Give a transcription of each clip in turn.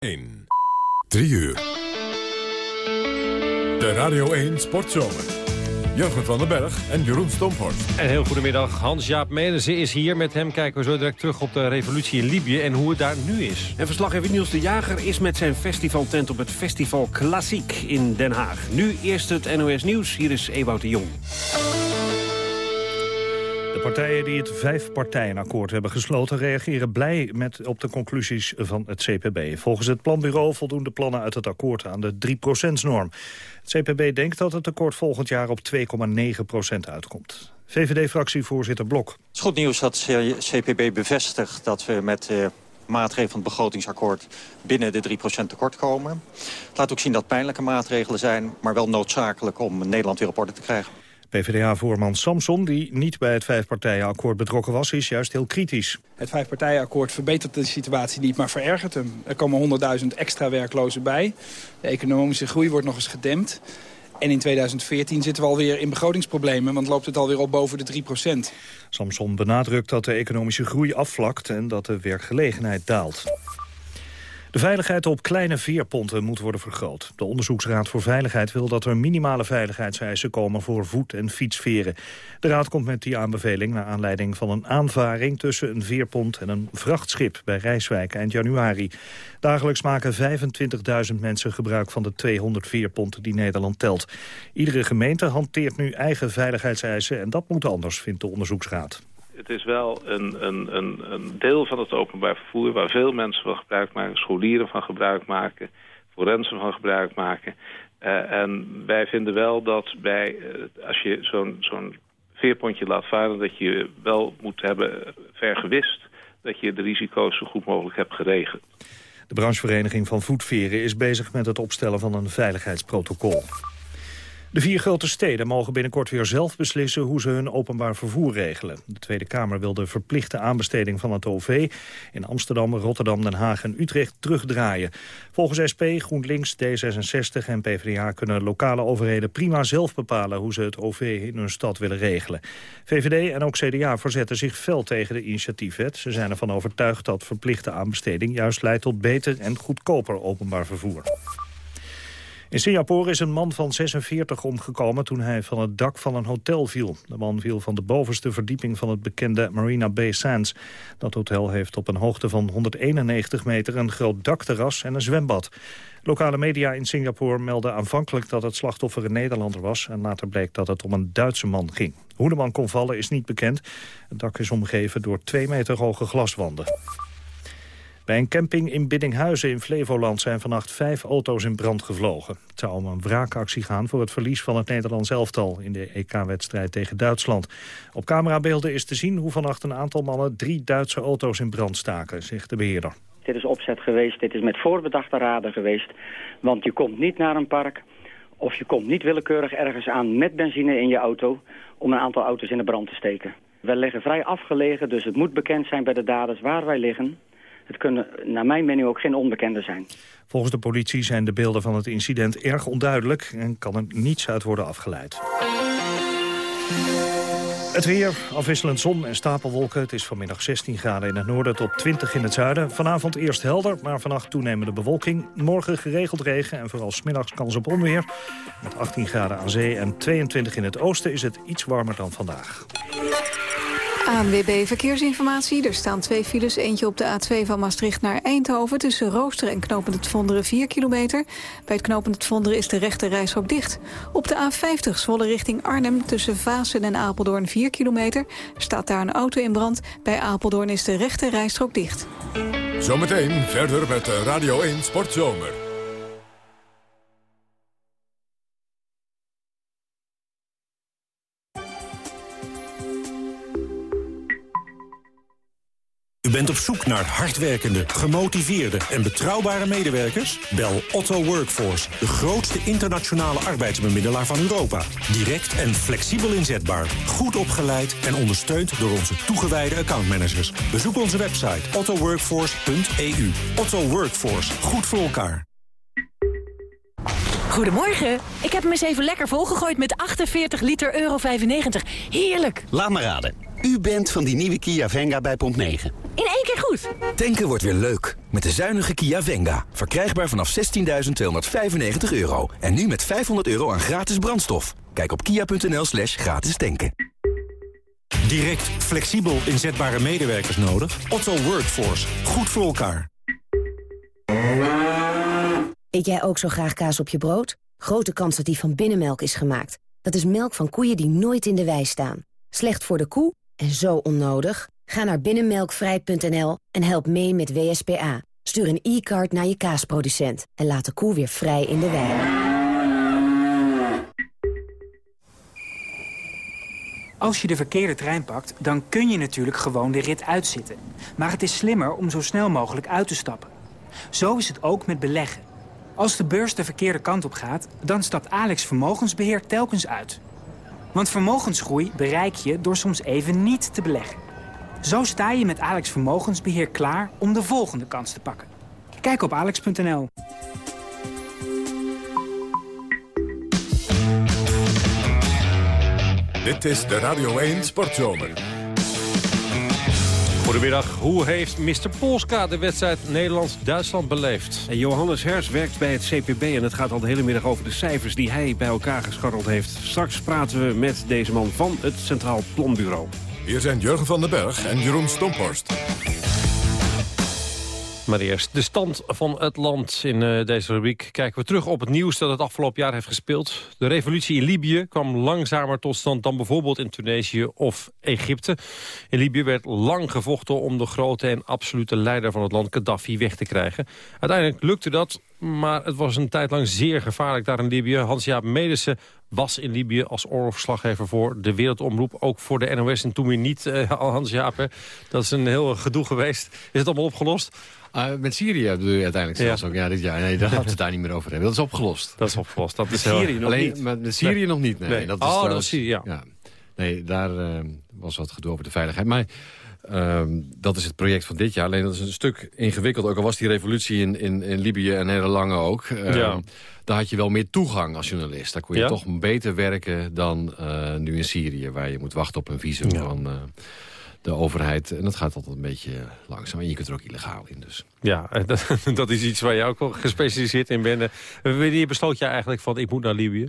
1. 3 uur. De Radio 1 Sportzomer. Jurgen van den Berg en Jeroen Stomphorst. Een heel goedemiddag. Hans-Jaap Melissen is hier. Met hem kijken we zo direct terug op de revolutie in Libië en hoe het daar nu is. En verslaggever Niels de Jager is met zijn festivaltent op het Festival Klassiek in Den Haag. Nu eerst het NOS Nieuws. Hier is Ewout de Jong. De partijen die het vijfpartijenakkoord hebben gesloten... reageren blij met op de conclusies van het CPB. Volgens het planbureau voldoen de plannen uit het akkoord aan de 3%-norm. Het CPB denkt dat het akkoord volgend jaar op 2,9% uitkomt. VVD-fractievoorzitter Blok. Het is goed nieuws dat CPB bevestigt dat we met... Uh maatregelen van het begrotingsakkoord binnen de 3% tekort komen. Het laat ook zien dat pijnlijke maatregelen zijn, maar wel noodzakelijk om Nederland weer op orde te krijgen. PvdA-voorman Samson, die niet bij het vijfpartijenakkoord betrokken was, is juist heel kritisch. Het vijfpartijenakkoord verbetert de situatie niet, maar verergert hem. Er komen 100.000 extra werklozen bij. De economische groei wordt nog eens gedempt. En in 2014 zitten we alweer in begrotingsproblemen, want loopt het alweer op boven de 3% Samson benadrukt dat de economische groei afvlakt en dat de werkgelegenheid daalt. De veiligheid op kleine veerponten moet worden vergroot. De Onderzoeksraad voor Veiligheid wil dat er minimale veiligheidseisen komen voor voet- en fietsveren. De raad komt met die aanbeveling naar aanleiding van een aanvaring tussen een veerpont en een vrachtschip bij Rijswijk eind januari. Dagelijks maken 25.000 mensen gebruik van de 200 veerponten die Nederland telt. Iedere gemeente hanteert nu eigen veiligheidseisen en dat moet anders, vindt de Onderzoeksraad het is wel een, een, een, een, deel van het openbaar vervoer... waar veel mensen van gebruik maken, scholieren van gebruik maken... forensen van gebruik maken. Uh, en wij vinden wel dat bij, uh, als je zo'n zo'n veerpontje laat varen... dat je wel moet hebben vergewist dat je de risico's zo goed mogelijk hebt geregeld. De branchevereniging van voetveren is bezig met het opstellen van een veiligheidsprotocol. De vier grote steden mogen binnenkort weer zelf beslissen hoe ze hun openbaar vervoer regelen. De Tweede Kamer wil de verplichte aanbesteding van het OV in Amsterdam, Rotterdam, Den Haag en Utrecht terugdraaien. Volgens SP, GroenLinks, D66 en PvdA kunnen lokale overheden prima zelf bepalen hoe ze het OV in hun stad willen regelen. VVD en ook CDA verzetten zich fel tegen de initiatiefwet. Ze zijn ervan overtuigd dat verplichte aanbesteding juist leidt tot beter en goedkoper openbaar vervoer. In Singapore is een man van 46 omgekomen toen hij van het dak van een hotel viel. De man viel van de bovenste verdieping van het bekende Marina Bay Sands. Dat hotel heeft op een hoogte van 191 meter een groot dakterras en een zwembad. Lokale media in Singapore melden aanvankelijk dat het slachtoffer een Nederlander was... en later bleek dat het om een Duitse man ging. Hoe de man kon vallen is niet bekend. Het dak is omgeven door twee meter hoge glaswanden. Bij een camping in Biddinghuizen in Flevoland zijn vannacht vijf auto's in brand gevlogen. Het zou om een wraakactie gaan voor het verlies van het Nederlands elftal in de EK-wedstrijd tegen Duitsland. Op camerabeelden is te zien hoe vannacht een aantal mannen drie Duitse auto's in brand staken, zegt de beheerder. Dit is opzet geweest, dit is met voorbedachte raden geweest. Want je komt niet naar een park of je komt niet willekeurig ergens aan met benzine in je auto om een aantal auto's in de brand te steken. Wij liggen vrij afgelegen, dus het moet bekend zijn bij de daders waar wij liggen. Het kunnen naar mijn mening ook geen onbekenden zijn. Volgens de politie zijn de beelden van het incident erg onduidelijk... en kan er niets uit worden afgeleid. Het weer, afwisselend zon en stapelwolken. Het is vanmiddag 16 graden in het noorden tot 20 in het zuiden. Vanavond eerst helder, maar vannacht toenemende bewolking. Morgen geregeld regen en vooral smiddags kans op onweer. Met 18 graden aan zee en 22 in het oosten is het iets warmer dan vandaag. ANWB Verkeersinformatie. Er staan twee files. Eentje op de A2 van Maastricht naar Eindhoven... tussen Rooster en Knopend het Vonderen 4 kilometer. Bij het Knopend het Vonderen is de rechte reishok dicht. Op de A50 Zwolle richting Arnhem tussen Vaassen en Apeldoorn 4 kilometer. Er staat daar een auto in brand. Bij Apeldoorn is de rechte rijstrook dicht. Zometeen verder met Radio 1 Sportzomer. U bent op zoek naar hardwerkende, gemotiveerde en betrouwbare medewerkers? Bel Otto Workforce, de grootste internationale arbeidsbemiddelaar van Europa. Direct en flexibel inzetbaar, goed opgeleid en ondersteund door onze toegewijde accountmanagers. Bezoek onze website ottoworkforce.eu. Otto Workforce, goed voor elkaar. Goedemorgen. Ik heb hem eens even lekker volgegooid met 48 liter euro 95. Heerlijk. Laat me raden. U bent van die nieuwe Kia Venga bij Pomp 9. In één keer goed. Tanken wordt weer leuk. Met de zuinige Kia Venga. Verkrijgbaar vanaf 16.295 euro. En nu met 500 euro aan gratis brandstof. Kijk op kia.nl slash gratis tanken. Direct, flexibel inzetbare medewerkers nodig? Otto Workforce. Goed voor elkaar. Eet jij ook zo graag kaas op je brood? Grote kans dat die van binnenmelk is gemaakt. Dat is melk van koeien die nooit in de wei staan. Slecht voor de koe en zo onnodig? Ga naar binnenmelkvrij.nl en help mee met WSPA. Stuur een e-card naar je kaasproducent en laat de koe weer vrij in de wei. Als je de verkeerde trein pakt, dan kun je natuurlijk gewoon de rit uitzitten. Maar het is slimmer om zo snel mogelijk uit te stappen. Zo is het ook met beleggen. Als de beurs de verkeerde kant op gaat, dan stapt Alex Vermogensbeheer telkens uit. Want vermogensgroei bereik je door soms even niet te beleggen. Zo sta je met Alex Vermogensbeheer klaar om de volgende kans te pakken. Kijk op alex.nl. Dit is de Radio 1 Sportzomer. Goedemiddag. Hoe heeft Mr. Polska de wedstrijd Nederland-Duitsland beleefd? En Johannes Hers werkt bij het CPB en het gaat al de hele middag over de cijfers die hij bij elkaar gescharreld heeft. Straks praten we met deze man van het Centraal Planbureau. Hier zijn Jurgen van den Berg en Jeroen Stomphorst. Maar eerst de stand van het land. In uh, deze rubriek kijken we terug op het nieuws dat het afgelopen jaar heeft gespeeld. De revolutie in Libië kwam langzamer tot stand dan bijvoorbeeld in Tunesië of Egypte. In Libië werd lang gevochten om de grote en absolute leider van het land, Gaddafi, weg te krijgen. Uiteindelijk lukte dat, maar het was een tijd lang zeer gevaarlijk daar in Libië. Hans-Jaap Medersen was in Libië als oorlogsslaggever voor de Wereldomroep. Ook voor de NOS en toen weer niet, uh, Hans-Jaap. Dat is een heel gedoe geweest. Is het allemaal opgelost? Uh, met Syrië bedoel je uiteindelijk zelfs ja. ook. Ja, dit jaar. Nee, daar gaan we het daar niet meer over hebben. Dat is opgelost. Dat is opgelost. Dat is Syrië nog Alleen, niet. Met, met Syrië nee. nog niet. Nee. nee. Dat is oh, trouwens, dat is Syrië, ja. ja. Nee, daar uh, was wat gedoe over de veiligheid. Maar uh, dat is het project van dit jaar. Alleen dat is een stuk ingewikkeld. Ook al was die revolutie in, in, in Libië een hele lange ook. ja. Daar had je wel meer toegang als journalist. Daar kon je ja? toch beter werken dan uh, nu in Syrië. Waar je moet wachten op een visum ja. van uh, de overheid. En dat gaat altijd een beetje langzaam. En je kunt er ook illegaal in. Dus. Ja, dat, dat is iets waar je ook gespecialiseerd in bent. Wanneer besloot je eigenlijk van ik moet naar Libië?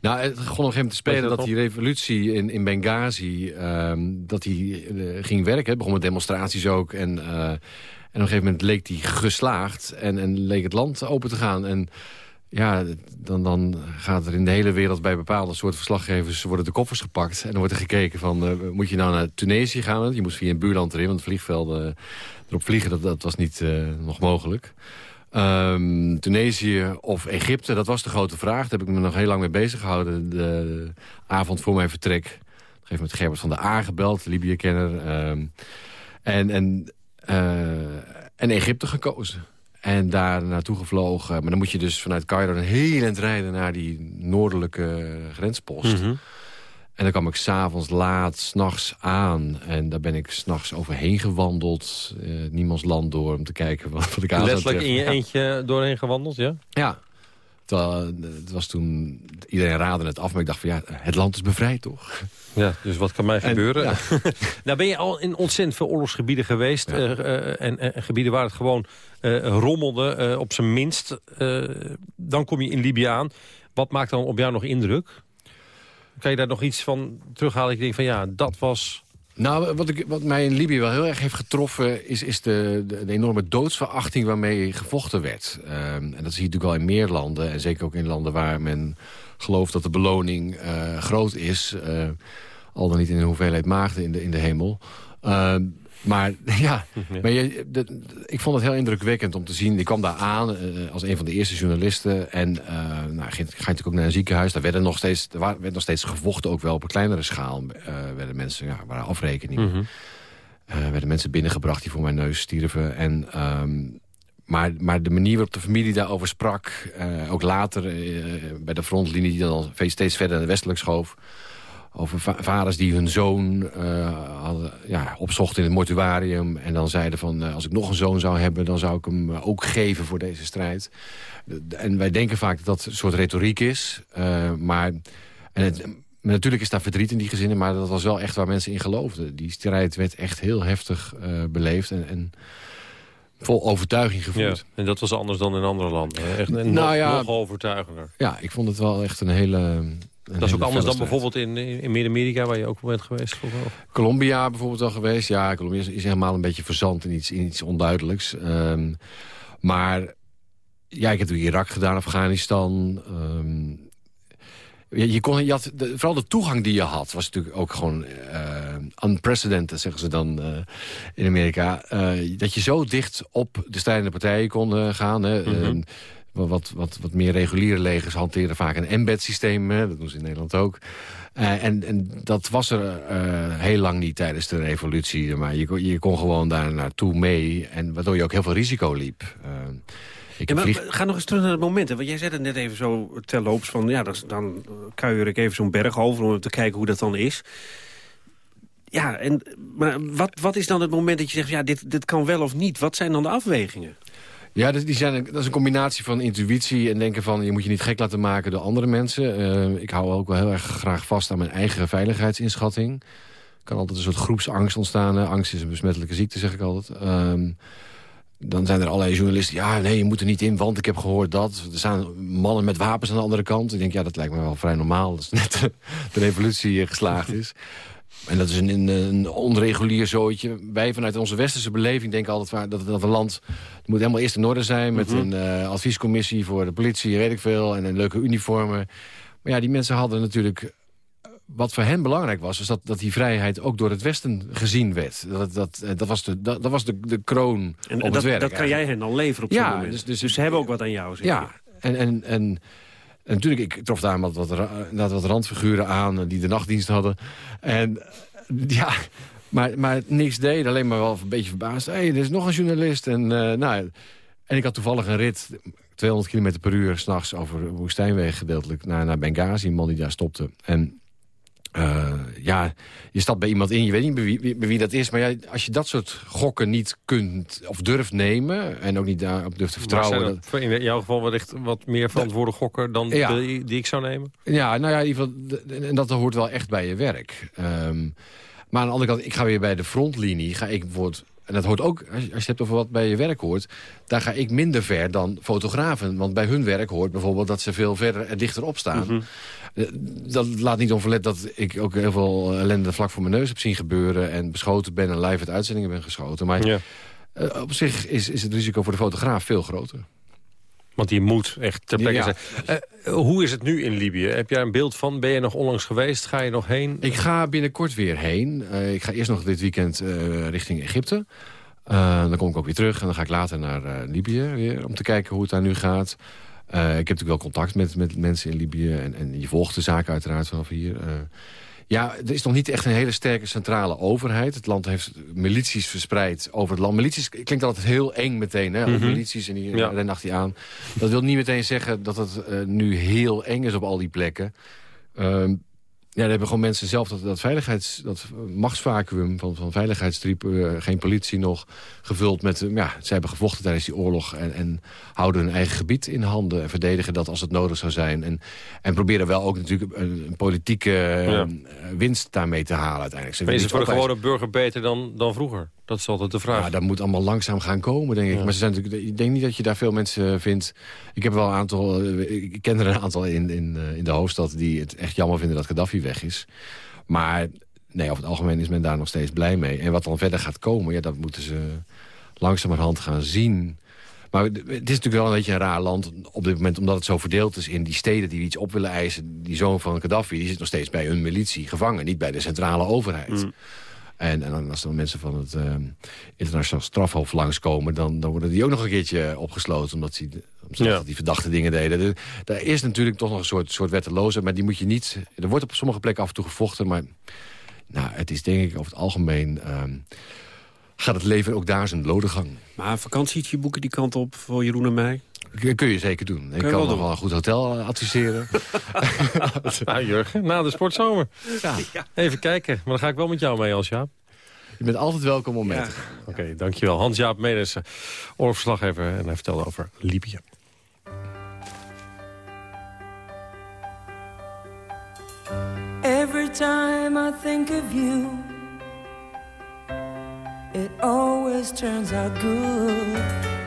Nou, het begon op een gegeven moment te spelen dat, dat die revolutie in, in Benghazi... Um, dat die uh, ging werken. Het begon met demonstraties ook. En, uh, en op een gegeven moment leek die geslaagd. En, en leek het land open te gaan. En ja, dan, dan gaat er in de hele wereld bij bepaalde soorten verslaggevers... worden de koffers gepakt en dan wordt er gekeken van... Uh, moet je nou naar Tunesië gaan? Je moest via een buurland erin, want vliegvelden erop vliegen... dat, dat was niet uh, nog mogelijk. Um, Tunesië of Egypte, dat was de grote vraag. Daar heb ik me nog heel lang mee bezig gehouden. De, avond voor mijn vertrek. Op een gegeven moment Gerbert van der A gebeld, Libië-kenner. Um, en, en, en Egypte gekozen. En daar naartoe gevlogen. Maar dan moet je dus vanuit Cairo een heel eind rijden... naar die noordelijke grenspost. Mm -hmm. En dan kwam ik s'avonds laat, s'nachts aan. En daar ben ik s'nachts overheen gewandeld. Uh, niemands land door om te kijken wat, wat ik aan Letterlijk in je eentje doorheen gewandeld, ja? Ja. Terwijl, het was toen... Iedereen raadde het af, maar ik dacht van ja, het land is bevrijd toch? Ja, dus wat kan mij en, gebeuren? Ja. nou ben je al in ontzettend veel oorlogsgebieden geweest. Ja. Uh, uh, en, en, gebieden waar het gewoon rommelde, op zijn minst. dan kom je in Libië aan. Wat maakt dan op jou nog indruk? Kan je daar nog iets van terughalen? Ik denk van ja, dat was... Nou, wat, ik, wat mij in Libië wel heel erg heeft getroffen... is, is de, de, enorme doodsverachting waarmee gevochten werd. Um, en dat zie je natuurlijk wel in meer landen. En zeker ook in landen waar men gelooft dat de beloning uh, groot is. Uh, al dan niet in de hoeveelheid maagden in de, in de hemel. Uh, maar ja. Maar je, de, ik vond het heel indrukwekkend om te zien. Ik kwam daar aan uh, als een van de eerste journalisten. En uh, nou, natuurlijk ook naar een ziekenhuis. Daar werden nog steeds, er werd nog steeds gevochten, ook wel op een kleinere schaal. Uh, werden mensen, ja, waren afrekeningen. Mm -hmm. werden mensen binnengebracht die voor mijn neus stierven. En, um, maar, maar de manier waarop de familie daarover sprak... ook later bij de frontlinie die dan steeds verder naar westelijk schoof over va vaders die hun zoon uh, hadden, ja, opzochten in het mortuarium... en dan zeiden van, uh, als ik nog een zoon zou hebben... dan zou ik hem uh, ook geven voor deze strijd. En wij denken vaak dat dat een soort retoriek is. maar en het natuurlijk is daar verdriet in die gezinnen... maar dat was wel echt waar mensen in geloofden. Die strijd werd echt heel heftig beleefd en, en, vol overtuiging gevoerd. Ja, en dat was anders dan in andere landen. Echt nou nog, ja, nog overtuigender. Ja, ik vond het wel echt een hele... Dat is ook anders dan bijvoorbeeld in, in Midden-Amerika... waar je ook bent geweest? Colombia bijvoorbeeld al geweest. Ja, Colombia is, is helemaal een beetje verzand in iets, in iets onduidelijks. Um, maar ja, ik heb toen Irak gedaan, Afghanistan. Um, je, je, kon, je had vooral de toegang die je had was natuurlijk ook gewoon uh, unprecedented, zeggen ze dan uh, in Amerika. Uh, dat je zo dicht op de strijdende partijen kon gaan. Hè. Mm -hmm. Wat, wat, wat meer reguliere legers hanteren vaak een embed-systeem. Dat doen ze in Nederland ook. en, en dat was er heel lang niet tijdens de revolutie. Maar je, je kon gewoon daar naartoe mee. En waardoor je ook heel veel risico liep. Ik maar, Ga nog eens terug naar het moment. Want jij zei het net even zo terloops van... ja, dan, dan kuier ik even zo'n berg over om te kijken hoe dat dan is. Ja, en, maar wat, wat is dan het moment dat je zegt... ja, dit, dit kan wel of niet? Wat zijn dan de afwegingen? Ja, die zijn, dat is een combinatie van intuïtie en denken van... je moet je niet gek laten maken door andere mensen. Uh, ik hou ook wel heel erg graag vast aan mijn eigen veiligheidsinschatting. Er kan altijd een soort groepsangst ontstaan. Angst is een besmettelijke ziekte, zeg ik altijd. Uh, dan zijn er allerlei journalisten... ja, nee, je moet er niet in, want ik heb gehoord dat. Er staan mannen met wapens aan de andere kant. Ik denk, ja, dat lijkt me wel vrij normaal. Dat is net de, revolutie eh, geslaagd is. En dat is een, een onregulier zootje. Wij vanuit onze westerse beleving denken altijd dat, dat een land... moet helemaal eerst in orde zijn... met mhm. een uh, adviescommissie voor de politie, weet ik veel... en een leuke uniformen. Maar ja, die mensen hadden natuurlijk wat voor hen belangrijk was, was dat, dat die vrijheid ook door het Westen gezien werd. Dat, dat, eh, dat was, de, dat, dat was de, de kroon en, op dat, werk. Dat kan jij hen dan leveren op zo'n moment. Dus, dus, dus, ze hebben ook wat aan jou, zeg Ja, en, en, en, en, natuurlijk, ik trof daar wat, wat, wat randfiguren aan eh, die de nachtdienst hadden. En ja, maar, maar niks deed, alleen maar wel een beetje verbaasd. Hé, hey, er is nog een journalist. En, uh, nou, en ik had toevallig een rit 200 km per uur s'nachts over woestijnweg gedeeltelijk naar, naar Benghazi. Een man die daar stopte. En uh, ja, je stapt bij iemand in, je weet niet bij wie, wie, dat is. Maar ja, als je dat soort gokken niet kunt of durft nemen... en ook niet daarop durft te vertrouwen... Dat... in jouw geval wellicht wat meer verantwoorde gokken dan ja. die, die, ik zou nemen? Ja, nou ja, in ieder geval, en dat hoort wel echt bij je werk. Um, maar aan de andere kant, ik ga weer bij de frontlinie. Ga ik bijvoorbeeld en dat hoort ook, als je het hebt over wat bij je werk hoort... daar ga ik minder ver dan fotografen. Want bij hun werk hoort bijvoorbeeld dat ze veel verder en dichter op staan. Mhm. Eh, dat laat niet onverlet dat ik ook heel veel ellende vlak voor mijn neus heb zien gebeuren... en beschoten ben en live uit uitzendingen ben geschoten. Maar ja. uh, op zich is, is het risico voor de fotograaf veel groter. Want die moet echt ter plekke zijn. Uh, hoe is het nu in Libië? Heb jij een beeld van? Ben je nog onlangs geweest? Ga je nog heen? Ik ga binnenkort weer heen. Uh, ik ga eerst nog dit weekend uh, richting Egypte. dan kom ik ook weer terug. En dan ga ik later naar Libië weer. Om te kijken hoe het daar nu gaat. Ik heb natuurlijk wel contact met, met mensen in Libië. En, en je volgt de zaken uiteraard vanaf hier. Ja, er is nog niet echt een hele sterke centrale overheid. Het land heeft milities verspreid over het land. Milities klinkt altijd heel eng meteen, hè? Mm Milities en die ja. je aan. Dat wil niet meteen zeggen dat het uh, nu heel eng is op al die plekken. Uh, ja, dan hebben gewoon mensen zelf dat, dat veiligheids, dat machtsvacuum van, van veiligheidstriep, uh, geen politie nog, gevuld met, uh, ja, ze hebben gevochten tijdens die oorlog en, en houden hun eigen gebied in handen en verdedigen dat als het nodig zou zijn. En, en proberen wel ook natuurlijk een, een politieke ja. winst daarmee te halen uiteindelijk. Ze maar is het voor de gewone burger beter dan, dan vroeger? Dat is altijd de vraag. Ja, dat moet allemaal langzaam gaan komen, denk ik. Ja. Maar ze zijn natuurlijk, ik denk niet dat je daar veel mensen vindt. Ik heb wel een aantal, ik ken er een aantal in, in, in de hoofdstad die het echt jammer vinden dat Gaddafi weg is. Maar nee, over het algemeen is men daar nog steeds blij mee. En wat dan verder gaat komen, ja, dat moeten ze langzamerhand gaan zien. Maar het is natuurlijk wel een beetje een raar land op dit moment... omdat het zo verdeeld is in die steden die iets op willen eisen. Die zoon van Gaddafi die zit nog steeds bij hun militie gevangen. Niet bij de centrale overheid. Mm. En, en als dan mensen van het uh, internationaal strafhof langskomen... Dan, dan worden die ook nog een keertje opgesloten... omdat ze ja. die verdachte dingen deden. Daar is natuurlijk toch nog een soort, soort wetteloosheid... maar die moet je niet... Er wordt op sommige plekken af en toe gevochten... maar nou, het is denk ik over het algemeen... Um, gaat het leven ook daar zijn lode gang. Maar een vakantietje boeken die kant op voor Jeroen en mij? Kun je zeker doen. ik kan nog wel een goed hotel eh, adviseren. nou, Jurgen, na de sportzomer. Ja. Even kijken. Maar dan ga ik wel met jou mee, als Jaap. Je bent altijd welkom om mee te gaan. Oké, dankjewel. Hans-Jaap Medes, oorlogsverslaggever. En hij vertelde over Libië. time I think of you, it always turns out good.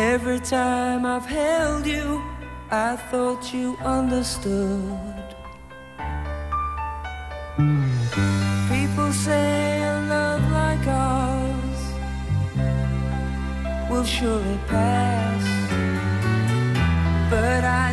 Every time I've held you, I thought you understood. People say a love like ours will surely pass, but I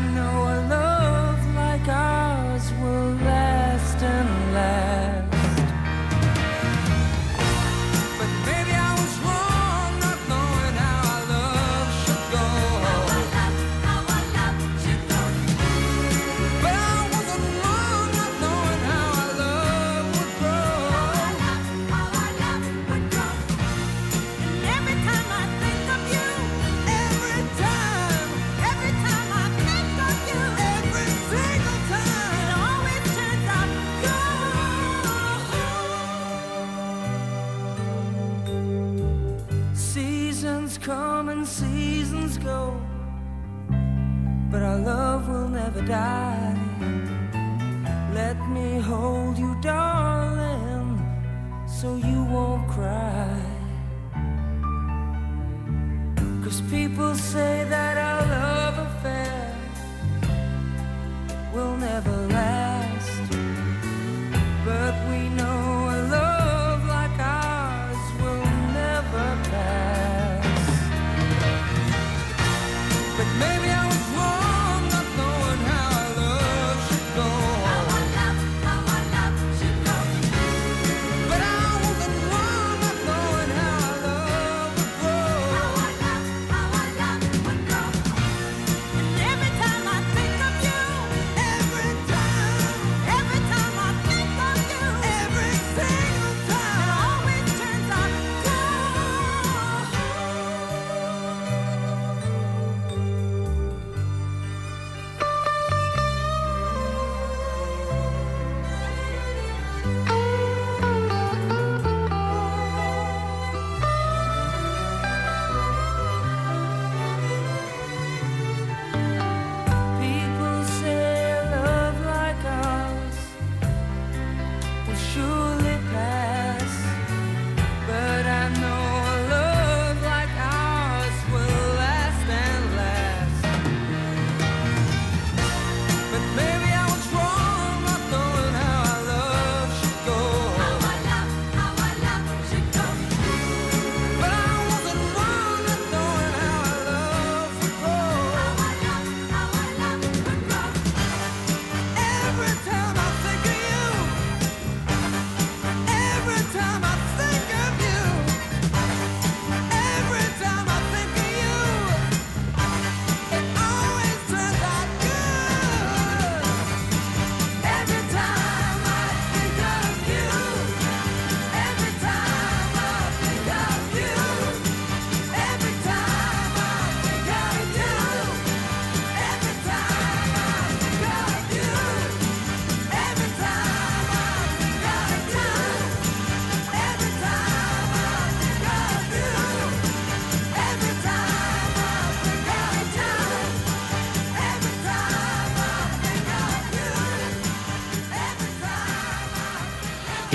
die. Let me hold you, darling, so you won't cry. Cause people say that our love affair will never last.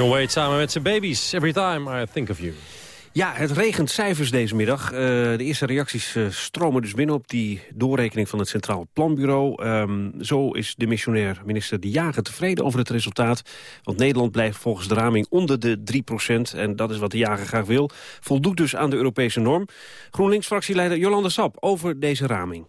John samen met zijn baby's. Every time I think of you. Ja, het regent cijfers deze middag. Eh, de eerste reacties eh, stromen dus binnen op die doorrekening van het Centraal Planbureau. Ehm, zo is de missionair minister De Jager tevreden over het resultaat. Want Nederland blijft volgens de raming onder de 3% En dat is wat De Jager graag wil. Voldoet dus aan de Europese norm. GroenLinks-fractieleider Jolande Sap over deze raming.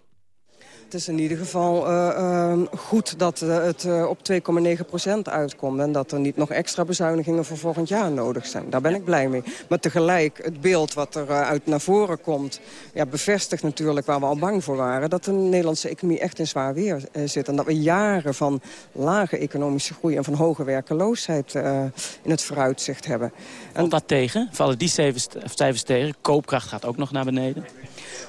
Het is in ieder geval eh, eh, goed dat eh, het eh, op 2,9% uitkomt... en dat er niet nog extra bezuinigingen voor volgend jaar nodig zijn. Daar ben ik blij mee. Maar tegelijk, het beeld wat er uit naar voren komt... Ja, bevestigt natuurlijk waar we al bang voor waren... dat de Nederlandse economie echt in zwaar weer zit. En dat we jaren van lage economische groei... en van hoge werkeloosheid in het vooruitzicht hebben. En Valt dat tegen? Vallen die cijfers, cijfers tegen? Koopkracht gaat ook nog naar beneden.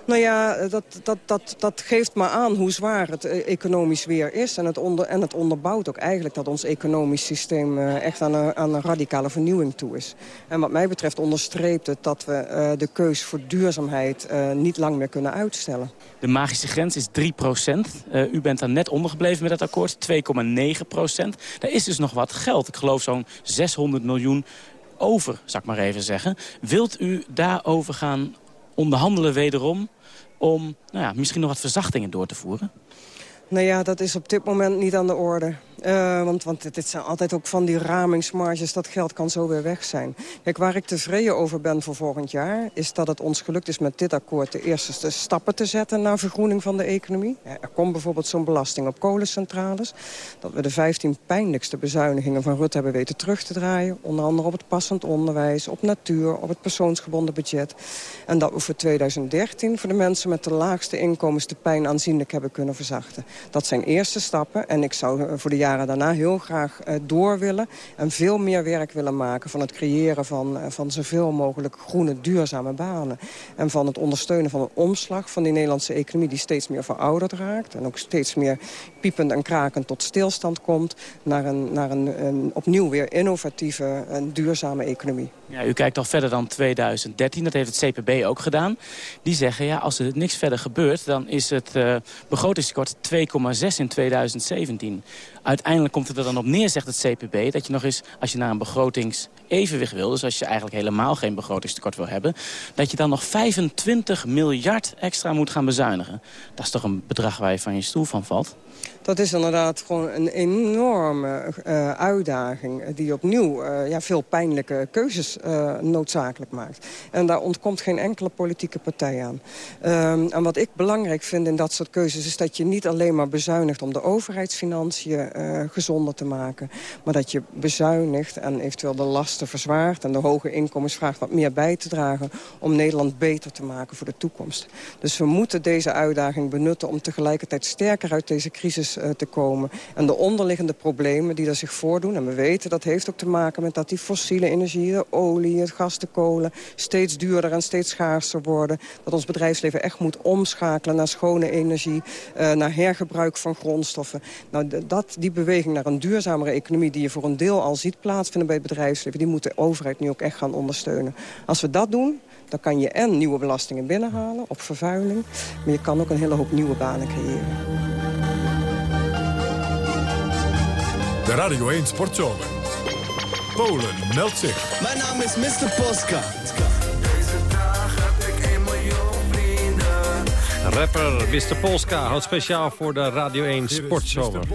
Nou ja, dat, dat, dat, dat geeft maar aan hoe zwaar het eh, economisch weer is. En het, onder, en het onderbouwt ook eigenlijk dat ons economisch systeem eh, echt aan een, aan een radicale vernieuwing toe is. En wat mij betreft onderstreept het dat we eh, de keus voor duurzaamheid niet lang meer kunnen uitstellen. De magische grens is 3% u bent daar net ondergebleven met het akkoord, 2,9% Daar is dus nog wat geld. Ik geloof zo'n 600 miljoen over, zal ik maar even zeggen. Wilt u daarover gaan onderhandelen wederom... om nou ja, misschien nog wat verzachtingen door te voeren? Nou ja, dat is op dit moment niet aan de orde. Eh, want, want dit zijn altijd ook van die ramingsmarges. Dat geld kan zo weer weg zijn. Kijk, waar ik tevreden over ben voor volgend jaar... is dat het ons gelukt is met dit akkoord de eerste stappen te zetten... naar vergroening van de economie. Er komt bijvoorbeeld zo'n belasting op kolencentrales. Dat we de 15 pijnlijkste bezuinigingen van Rutte hebben weten terug te draaien. Onder andere op het passend onderwijs, op natuur, op het persoonsgebonden budget. En dat we voor 2013 voor de mensen met de laagste inkomens... de pijn aanzienlijk hebben kunnen verzachten. Dat zijn eerste stappen. En ik zou eh, voor de jaren daarna heel graag eh, door willen... en veel meer werk willen maken van het creëren van, eh, van zoveel mogelijk groene, duurzame banen. En van het ondersteunen van een omslag van die Nederlandse economie... die steeds meer verouderd raakt en ook steeds meer piepend en krakend tot stilstand komt... naar een, naar een, een opnieuw weer innovatieve en duurzame economie. Ja, u kijkt al verder dan 2013, dat heeft het CPB ook gedaan. Die zeggen, ja, als er niks verder gebeurt... dan is het uh, begrotingstekort 2,6 in 2017. Uiteindelijk komt het er dan op neer, zegt het CPB... dat je nog eens, als je naar een begrotingsevenwicht wil... dus als je eigenlijk helemaal geen begrotingstekort wil hebben... dat je dan nog 25 miljard extra moet gaan bezuinigen. Dat is toch een bedrag waar je van je stoel van valt? Dat is inderdaad gewoon een enorme uh, uitdaging... die opnieuw uh, ja, veel pijnlijke keuzes uh, noodzakelijk maakt. En daar ontkomt geen enkele politieke partij aan. Um, en wat ik belangrijk vind in dat soort keuzes... is dat je niet alleen maar bezuinigt om de overheidsfinanciën gezonder te maken... maar dat je bezuinigt en eventueel de lasten verzwaart... en de hoge inkomens vraagt wat meer bij te dragen... om Nederland beter te maken voor de toekomst. Dus we moeten deze uitdaging benutten om tegelijkertijd sterker uit deze crisis uh, te komen. En de onderliggende problemen die er zich voordoen... en we weten dat heeft ook te maken met dat die fossiele energie... de olie, het gas, de kolen steeds duurder en steeds schaarser worden. Dat ons bedrijfsleven echt moet omschakelen naar schone energie... Uh, naar hergebruik van grondstoffen. Nou, dat, die beweging naar een duurzamere economie... die je voor een deel al ziet plaatsvinden bij het bedrijfsleven... die moet de overheid nu ook echt gaan ondersteunen. Als we dat doen, dan kan je en nieuwe belastingen binnenhalen op vervuiling... maar je kan ook een hele hoop nieuwe banen creëren. De Radio 1 Sportzomer. Polen meldt zich. Mijn naam is Mr. Polska. Rapper Mr. Polska houdt speciaal voor de Radio 1 Sportzomer.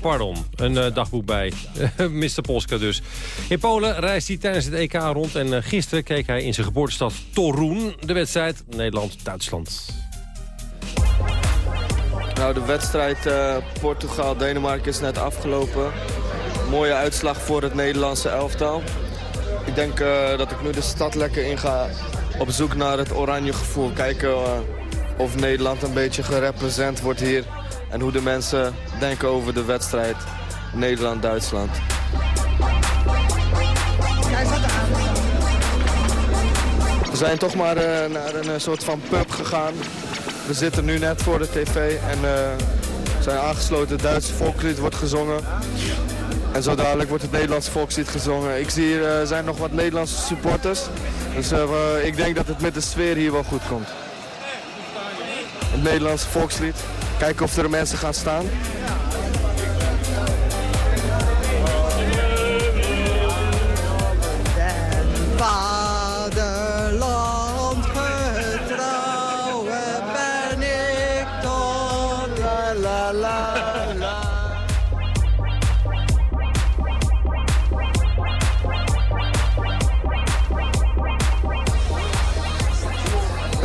Pardon, een uh, dagboek bij. Mr. Polska dus. In Polen reist hij tijdens het EK rond... en uh, gisteren keek hij in zijn geboortestad Torun de wedstrijd Nederland-Duitsland. Nou, de wedstrijd uh, Portugal-Denemarken is net afgelopen. Mooie uitslag voor het Nederlandse elftal. Ik denk uh, dat ik nu de stad lekker in ga op zoek naar het oranje gevoel. Kijken uh, of Nederland een beetje gerepresent wordt hier. En hoe de mensen denken over de wedstrijd Nederland-Duitsland. We zijn toch maar naar een soort van pub gegaan. We zitten nu net voor de tv en uh, zijn aangesloten. Het Duitse volkslied wordt gezongen. En zo dadelijk wordt het Nederlandse volkslied gezongen. Ik zie hier uh, zijn nog wat Nederlandse supporters. Dus uh, ik denk dat het met de sfeer hier wel goed komt. Het Nederlandse volkslied. Kijken of er mensen gaan staan.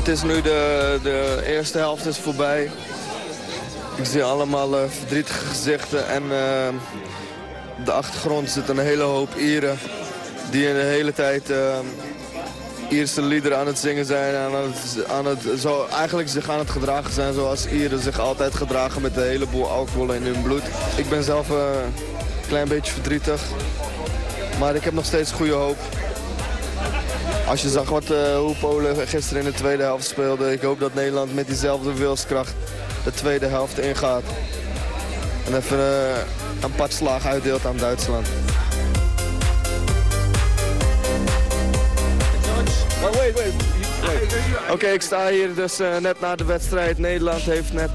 Het is nu de, de eerste helft is voorbij. Ik zie allemaal uh, verdrietige gezichten en op de achtergrond zit een hele hoop Ieren die in de hele tijd uh, Ierse liederen aan het zingen zijn. Aan het, aan het, zo, eigenlijk zich aan het gedragen zijn zoals Ieren zich altijd gedragen met een heleboel alcohol in hun bloed. Ik ben zelf een klein beetje verdrietig, maar ik heb nog steeds goede hoop. Als je zag wat, eh, hoe Polen gisteren in de tweede helft speelde... ik hoop dat Nederland met diezelfde wilskracht de tweede helft ingaat. En even eh, een slagen uitdeelt aan Duitsland. Oké, ik sta hier dus eh, net na de wedstrijd. Nederland heeft net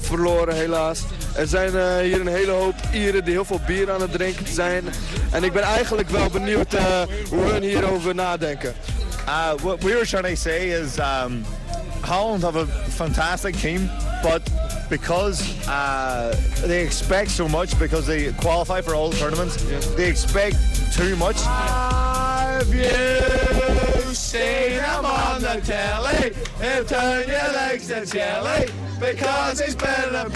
verloren, helaas. Er zijn eh, hier een hele hoop Ieren die heel veel bier aan het drinken zijn. En ik ben eigenlijk wel benieuwd eh, hoe hun hierover nadenken. Uh, what we were trying to say is um, Holland have a fantastic team, but because uh, they expect so much because they qualify for all tournaments, they expect too much. Have you seen him on the telly? Turn your legs to jelly because he's better than.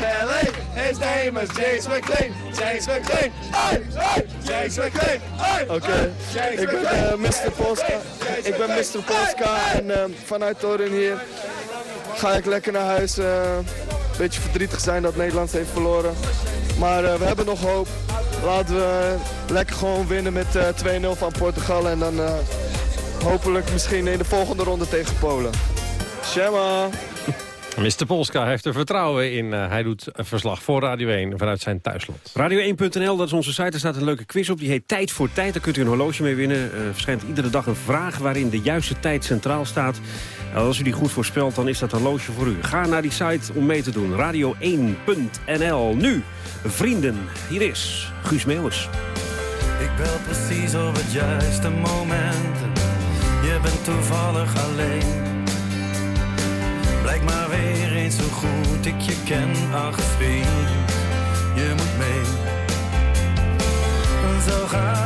His name is James McLean. James McLean. Hey, hey, James McLean. Hey, Oké, ik ben eh, Mr. Polska. Ik ben Mr. Polska en eh, vanuit Torin hier ga ik lekker naar huis. eh, Een beetje verdrietig zijn dat Nederland heeft verloren. Maar eh, we hebben nog hoop. Laten we lekker gewoon winnen met eh, 2-0 van Portugal. En dan eh, hopelijk misschien in de volgende ronde tegen Polen. Shema! Mr. Polska heeft er vertrouwen in. Eh, hij doet een verslag voor Radio 1 vanuit zijn thuisland. Radio1.nl, dat is onze site. Er staat een leuke quiz op. Die heet Tijd voor Tijd. Daar kunt u een horloge mee winnen. Er verschijnt iedere dag een vraag waarin de juiste tijd centraal staat. En als u die goed voorspelt, dan is dat horloge voor u. Ga naar die site om mee te doen. Radio1.nl. Nu, vrienden. Hier is Guus Meeuwis. Ik bel precies op het juiste moment. Je bent toevallig alleen. Blijk maar weer eens zo goed ik je ken, ach vriend. Je moet mee. Zo gaan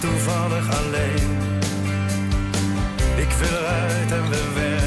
toevallig alleen. Ik wil eruit en we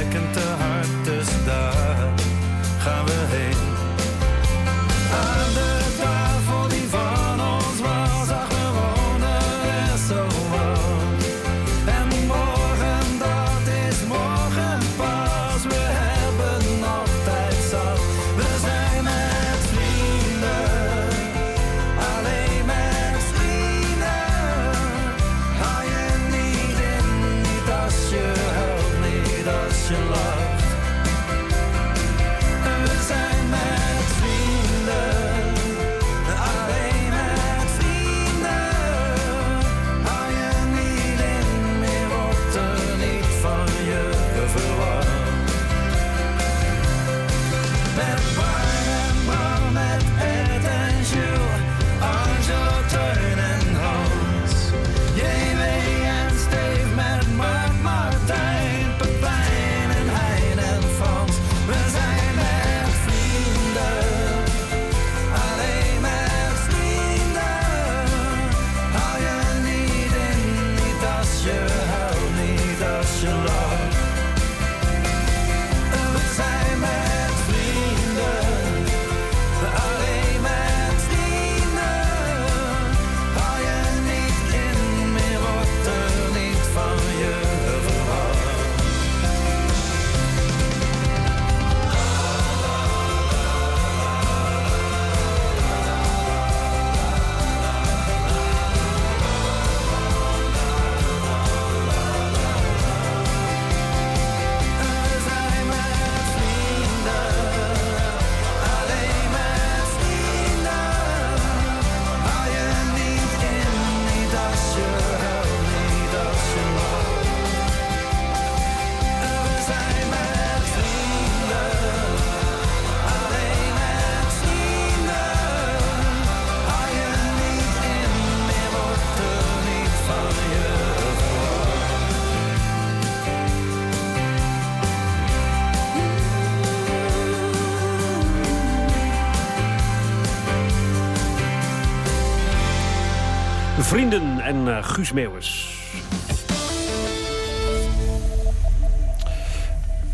Eh, Guus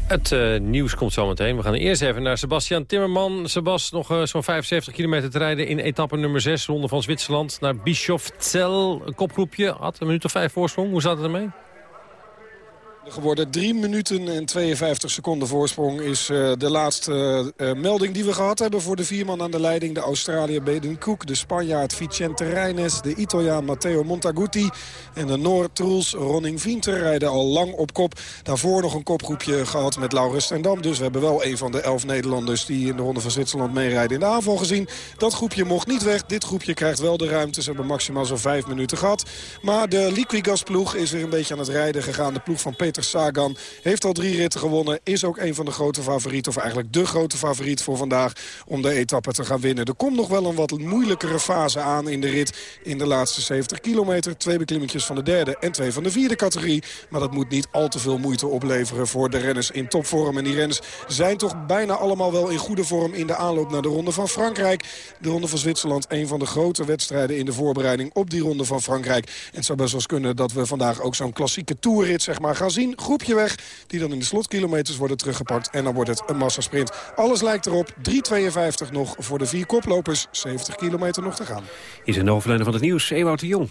Het eh, nieuws komt zo meteen. We gaan eerst even naar Sebastian Timmerman. Sebas, nog eh, zo'n 75 kilometer te rijden in etappe nummer 6, Ronde van Zwitserland. Naar Bischofzell, een kopgroepje. Had een minuut of vijf voorsprong. Hoe zat het ermee? Geworden. 3 minuten en 52 seconden voorsprong is eh, de laatste eh, melding die we gehad hebben voor de vierman aan de leiding. De Australiër Beden Koek, de Spanjaard Vicente Reines, de Italiaan Matteo Montaguti en de Noor Truls Ronning Vinter rijden al lang op kop. Daarvoor nog een kopgroepje gehad met Laurens Dam. Dus we hebben wel een van de elf Nederlanders die in de Ronde van Zwitserland meerijden in de aanval gezien. Dat groepje mocht niet weg. Dit groepje krijgt wel de ruimte. Ze hebben maximaal zo'n vijf minuten gehad. Maar de Liquigas ploeg is weer een beetje aan het rijden gegaan. De ploeg van Peter Sagan heeft al drie ritten gewonnen. Is ook een van de grote favorieten, of eigenlijk de grote favoriet voor vandaag... om de etappe te gaan winnen. Er komt nog wel een wat moeilijkere fase aan in de rit in de laatste 70 kilometer. Twee beklimmetjes van de derde en twee van de vierde categorie. Maar dat moet niet al te veel moeite opleveren voor de renners in topvorm. En die renners zijn toch bijna allemaal wel in goede vorm in de aanloop naar de Ronde van Frankrijk. De Ronde van Zwitserland, een van de grote wedstrijden in de voorbereiding op die Ronde van Frankrijk. En het zou best wel eens kunnen dat we vandaag ook zo'n klassieke toerrit zeg maar, gaan zien. Groepje weg, die dan in de slotkilometers worden teruggepakt. En dan wordt het een massasprint. Alles lijkt erop. 3.52 nog voor de vier koplopers. 70 kilometer nog te gaan. Is een overlijden van het nieuws, Ewout de Jong.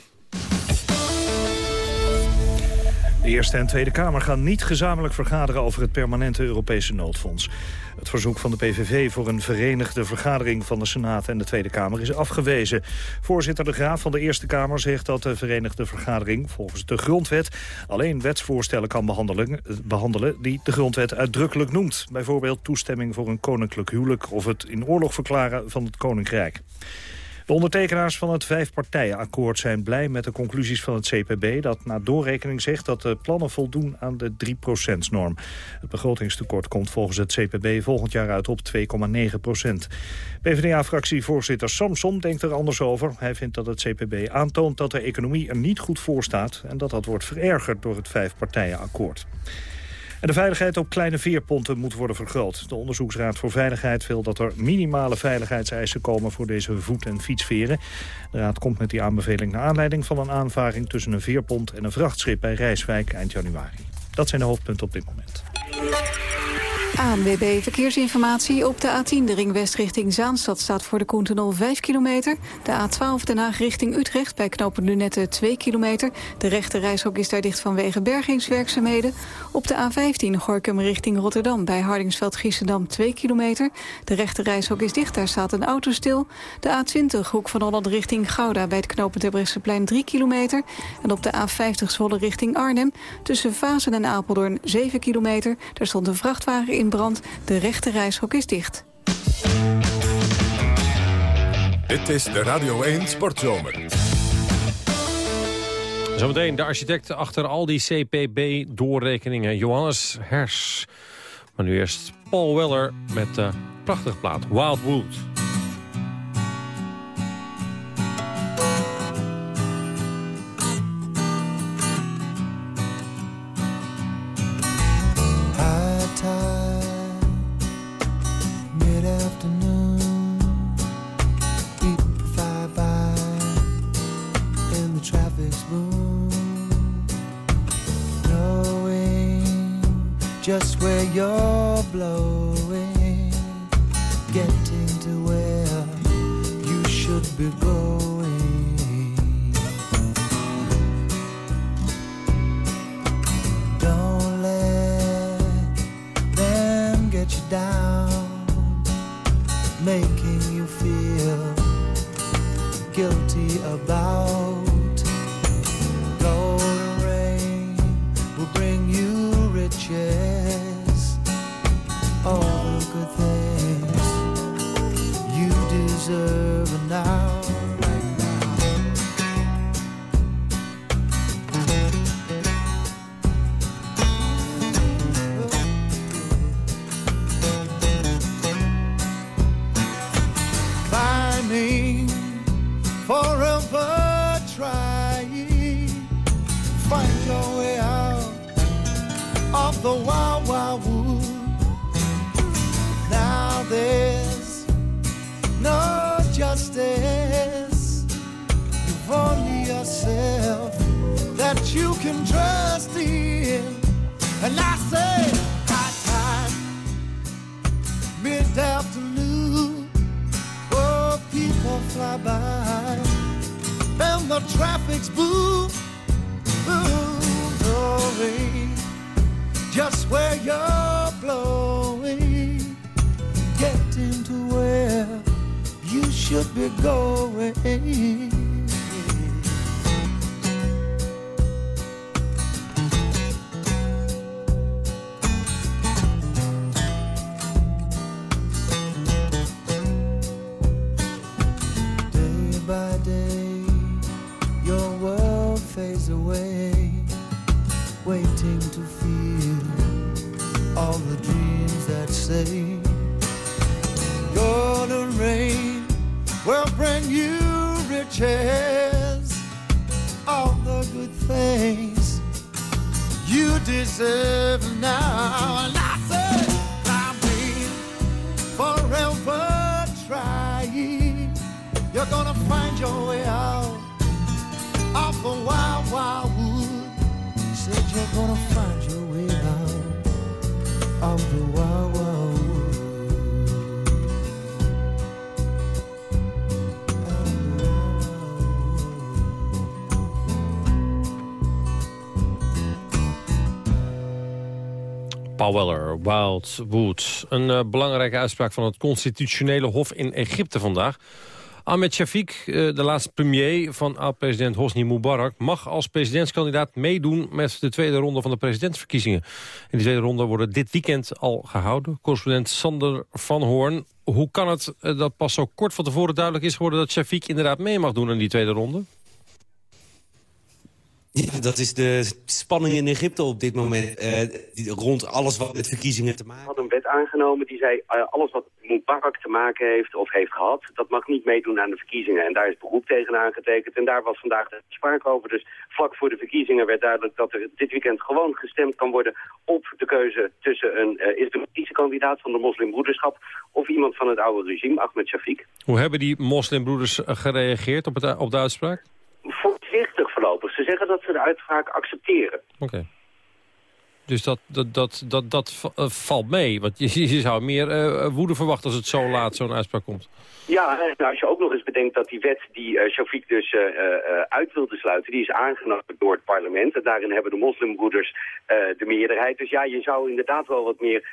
De Eerste en Tweede Kamer gaan niet gezamenlijk vergaderen over het permanente Europese noodfonds. Het verzoek van de PVV voor een verenigde vergadering van de Senaat en de Tweede Kamer is afgewezen. Voorzitter De Graaf van de Eerste Kamer zegt dat de verenigde vergadering volgens de grondwet alleen wetsvoorstellen kan behandelen, behandelen die de grondwet uitdrukkelijk noemt. Bijvoorbeeld toestemming voor een koninklijk huwelijk of het in oorlog verklaren van het koninkrijk. De ondertekenaars van het vijfpartijenakkoord zijn blij met de conclusies van het CPB... dat na doorrekening zegt dat de plannen voldoen aan de 3%-norm. Het begrotingstekort komt volgens het CPB volgend jaar uit op 2,9%. PvdA-fractievoorzitter Samson denkt er anders over. Hij vindt dat het CPB aantoont dat de economie er niet goed voor staat... en dat dat wordt verergerd door het vijfpartijenakkoord. En de veiligheid op kleine veerponten moet worden vergroot. De Onderzoeksraad voor Veiligheid wil dat er minimale veiligheidseisen komen voor deze voet- en fietsveren. De raad komt met die aanbeveling naar aanleiding van een aanvaring tussen een veerpont en een vrachtschip bij Rijswijk eind januari. Dat zijn de hoofdpunten op dit moment. ANWB Verkeersinformatie op de A10, de ring west richting Zaanstad... staat voor de Koentunnel 5 kilometer. De A12 Den Haag richting Utrecht bij knopen Lunette 2 kilometer. De rechte reishok is daar dicht vanwege bergingswerkzaamheden. Op de A15 Gorkum richting Rotterdam bij Hardingsveld-Giessendam 2 kilometer. De rechte reishok is dicht, daar staat een auto stil. De A20 Hoek van Holland richting Gouda bij het knopen Terbrechtseplein 3 kilometer. En op de A50 Zwolle richting Arnhem tussen Vazen en Apeldoorn 7 kilometer. Daar stond een vrachtwagen in brand. De rechte reishok is dicht. Dit is de Radio 1 Sportzomer. Zometeen de architect achter al die CPB-doorrekeningen, Johannes Hers. Maar nu eerst Paul Weller met de prachtige plaat Wild deserve a night. The wild. Een eh, belangrijke uitspraak van het constitutionele hof in Egypte vandaag. Ahmed Shafiq, eh, de laatste premier van oud-president Hosni Mubarak... mag als presidentskandidaat meedoen met de tweede ronde van de presidentsverkiezingen. In de tweede ronde worden dit weekend al gehouden. Correspondent Sander van Hoorn. Hoe kan het eh, dat pas zo kort van tevoren duidelijk is geworden... dat Shafiq inderdaad mee mag doen in die tweede ronde? Ja, dat is de spanning in Egypte op dit moment. eh, die- rond alles wat met verkiezingen te maken had een wet aangenomen die zei... eh, alles wat met Mubarak te maken heeft of heeft gehad... dat mag niet meedoen aan de verkiezingen. En daar is beroep tegen aangetekend. En daar was vandaag de sprake over. Dus vlak voor de verkiezingen werd duidelijk... dat er dit weekend gewoon gestemd kan worden... op de keuze tussen een uh, islamitische kandidaat van de moslimbroederschap... of iemand van het oude regime, Ahmed Shafiq. Hoe hebben die moslimbroeders gereageerd op, het, op de uitspraak? Voorlopig. Ze zeggen dat ze de uitspraak accepteren. Oké. Dus dat, dat, dat, dat, dat eh, valt mee. Want je, je zou meer eh, woede verwachten als het zo laat zo'n uitspraak komt. Ja, als je ook nog eens bedenkt dat die wet die uh, Shafiq dus uh, uh, uit wilde sluiten, die is aangenomen door het parlement. En daarin hebben de moslimbroeders de meerderheid. Dus ja, je zou inderdaad wel wat meer